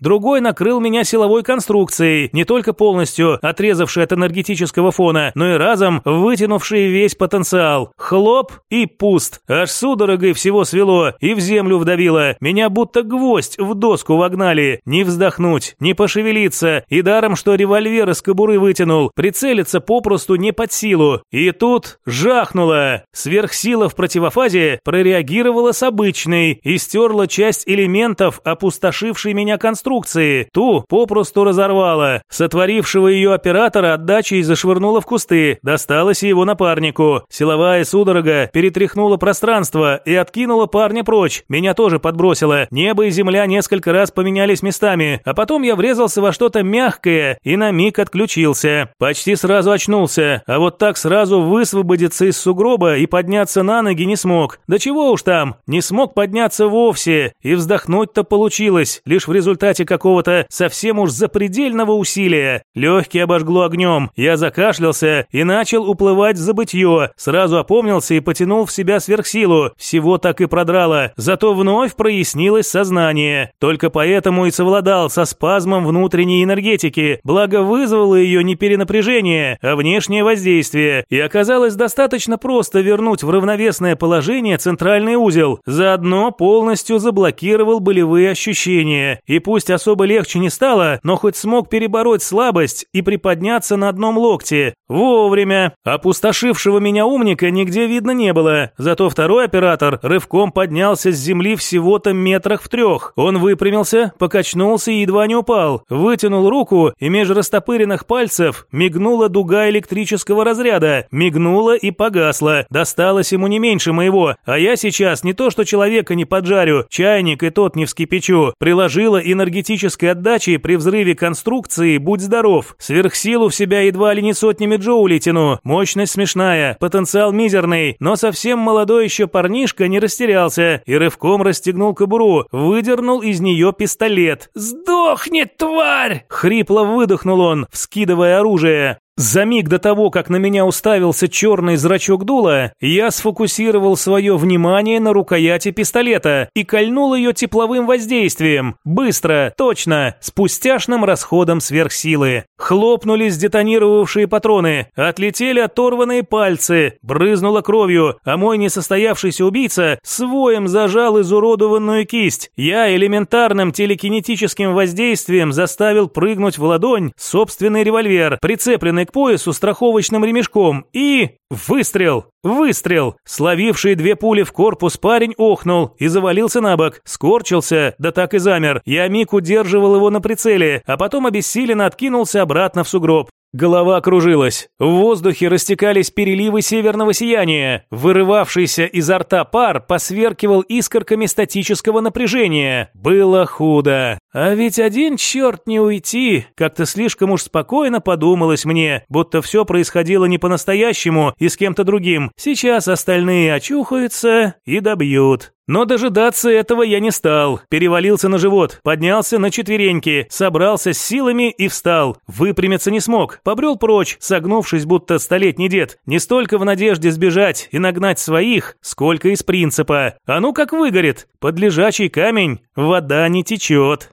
другой накрыл меня силовой конструкцией, не только полностью отрезавшей от энергетического фона, но и разом вытянувший весь потенциал. Хлоп и пуст. Аж судорогой всего свело и в землю вдавило. Меня будто гвоздь в доску вогнали. Не вздохнуть, не пошевелиться. И даром, что револьвер из кобуры вытянул, прицелиться попросту не под силу. И тут жахнуло. Сверхсила в противофазе прореагировала с обычной и стерла часть элементов опустошившей меня конструкции. Ту попросту разорвала. Сотворившего ее оператора отдачей зашвырнула в кусты. Досталось его напарнику. Силовая судорога перетряхнула пространство и откинула парня прочь. Меня тоже подбросило. Небо и земля несколько раз поменялись местами, а потом я врезался во что-то мягкое и на миг отключился. Почти сразу очнулся, а вот так сразу высвободиться из сугроба оба и подняться на ноги не смог. Да чего уж там, не смог подняться вовсе. И вздохнуть-то получилось, лишь в результате какого-то совсем уж запредельного усилия. Легкие обожгло огнем. Я закашлялся и начал уплывать в забытье. Сразу опомнился и потянул в себя сверхсилу. Всего так и продрало. Зато вновь прояснилось сознание. Только поэтому и совладал со спазмом внутренней энергетики. Благо вызвало ее не перенапряжение, а внешнее воздействие. И оказалось достаточно просто просто вернуть в равновесное положение центральный узел, заодно полностью заблокировал болевые ощущения. И пусть особо легче не стало, но хоть смог перебороть слабость и приподняться на одном локте. Вовремя. Опустошившего меня умника нигде видно не было, зато второй оператор рывком поднялся с земли всего-то метрах в трех. Он выпрямился, покачнулся и едва не упал, вытянул руку, и меж растопыренных пальцев мигнула дуга электрического разряда, мигнула и погасла. Досталось ему не меньше моего, а я сейчас не то что человека не поджарю, чайник и тот не вскипячу. Приложила энергетической отдачи при взрыве конструкции, будь здоров. Сверхсилу в себя едва ли не сотнями джоулей тяну, мощность смешная, потенциал мизерный, но совсем молодой еще парнишка не растерялся и рывком расстегнул кобуру, выдернул из нее пистолет. «Сдохни, тварь!» Хрипло выдохнул он, вскидывая оружие. За миг до того, как на меня уставился черный зрачок дула, я сфокусировал свое внимание на рукояти пистолета и кольнул ее тепловым воздействием. Быстро, точно, с пустяшным расходом сверхсилы. Хлопнули сдетонировавшие патроны, отлетели оторванные пальцы, брызнуло кровью, а мой несостоявшийся убийца своим зажал изуродованную кисть. Я элементарным телекинетическим воздействием заставил прыгнуть в ладонь собственный револьвер, прицепленный к поясу страховочным ремешком и... Выстрел! Выстрел! Словивший две пули в корпус парень охнул и завалился на бок, скорчился, да так и замер. Я миг удерживал его на прицеле, а потом обессиленно откинулся обратно в сугроб. Голова кружилась. В воздухе растекались переливы северного сияния. Вырывавшийся изо рта пар посверкивал искорками статического напряжения. Было худо. А ведь один черт не уйти. Как-то слишком уж спокойно подумалось мне, будто все происходило не по-настоящему и с кем-то другим. Сейчас остальные очухаются и добьют. Но дожидаться этого я не стал. Перевалился на живот, поднялся на четвереньки, собрался с силами и встал. Выпрямиться не смог. Побрел прочь, согнувшись, будто столетний дед. Не столько в надежде сбежать и нагнать своих, сколько из принципа. А ну как выгорит. Под лежачий камень вода не течет.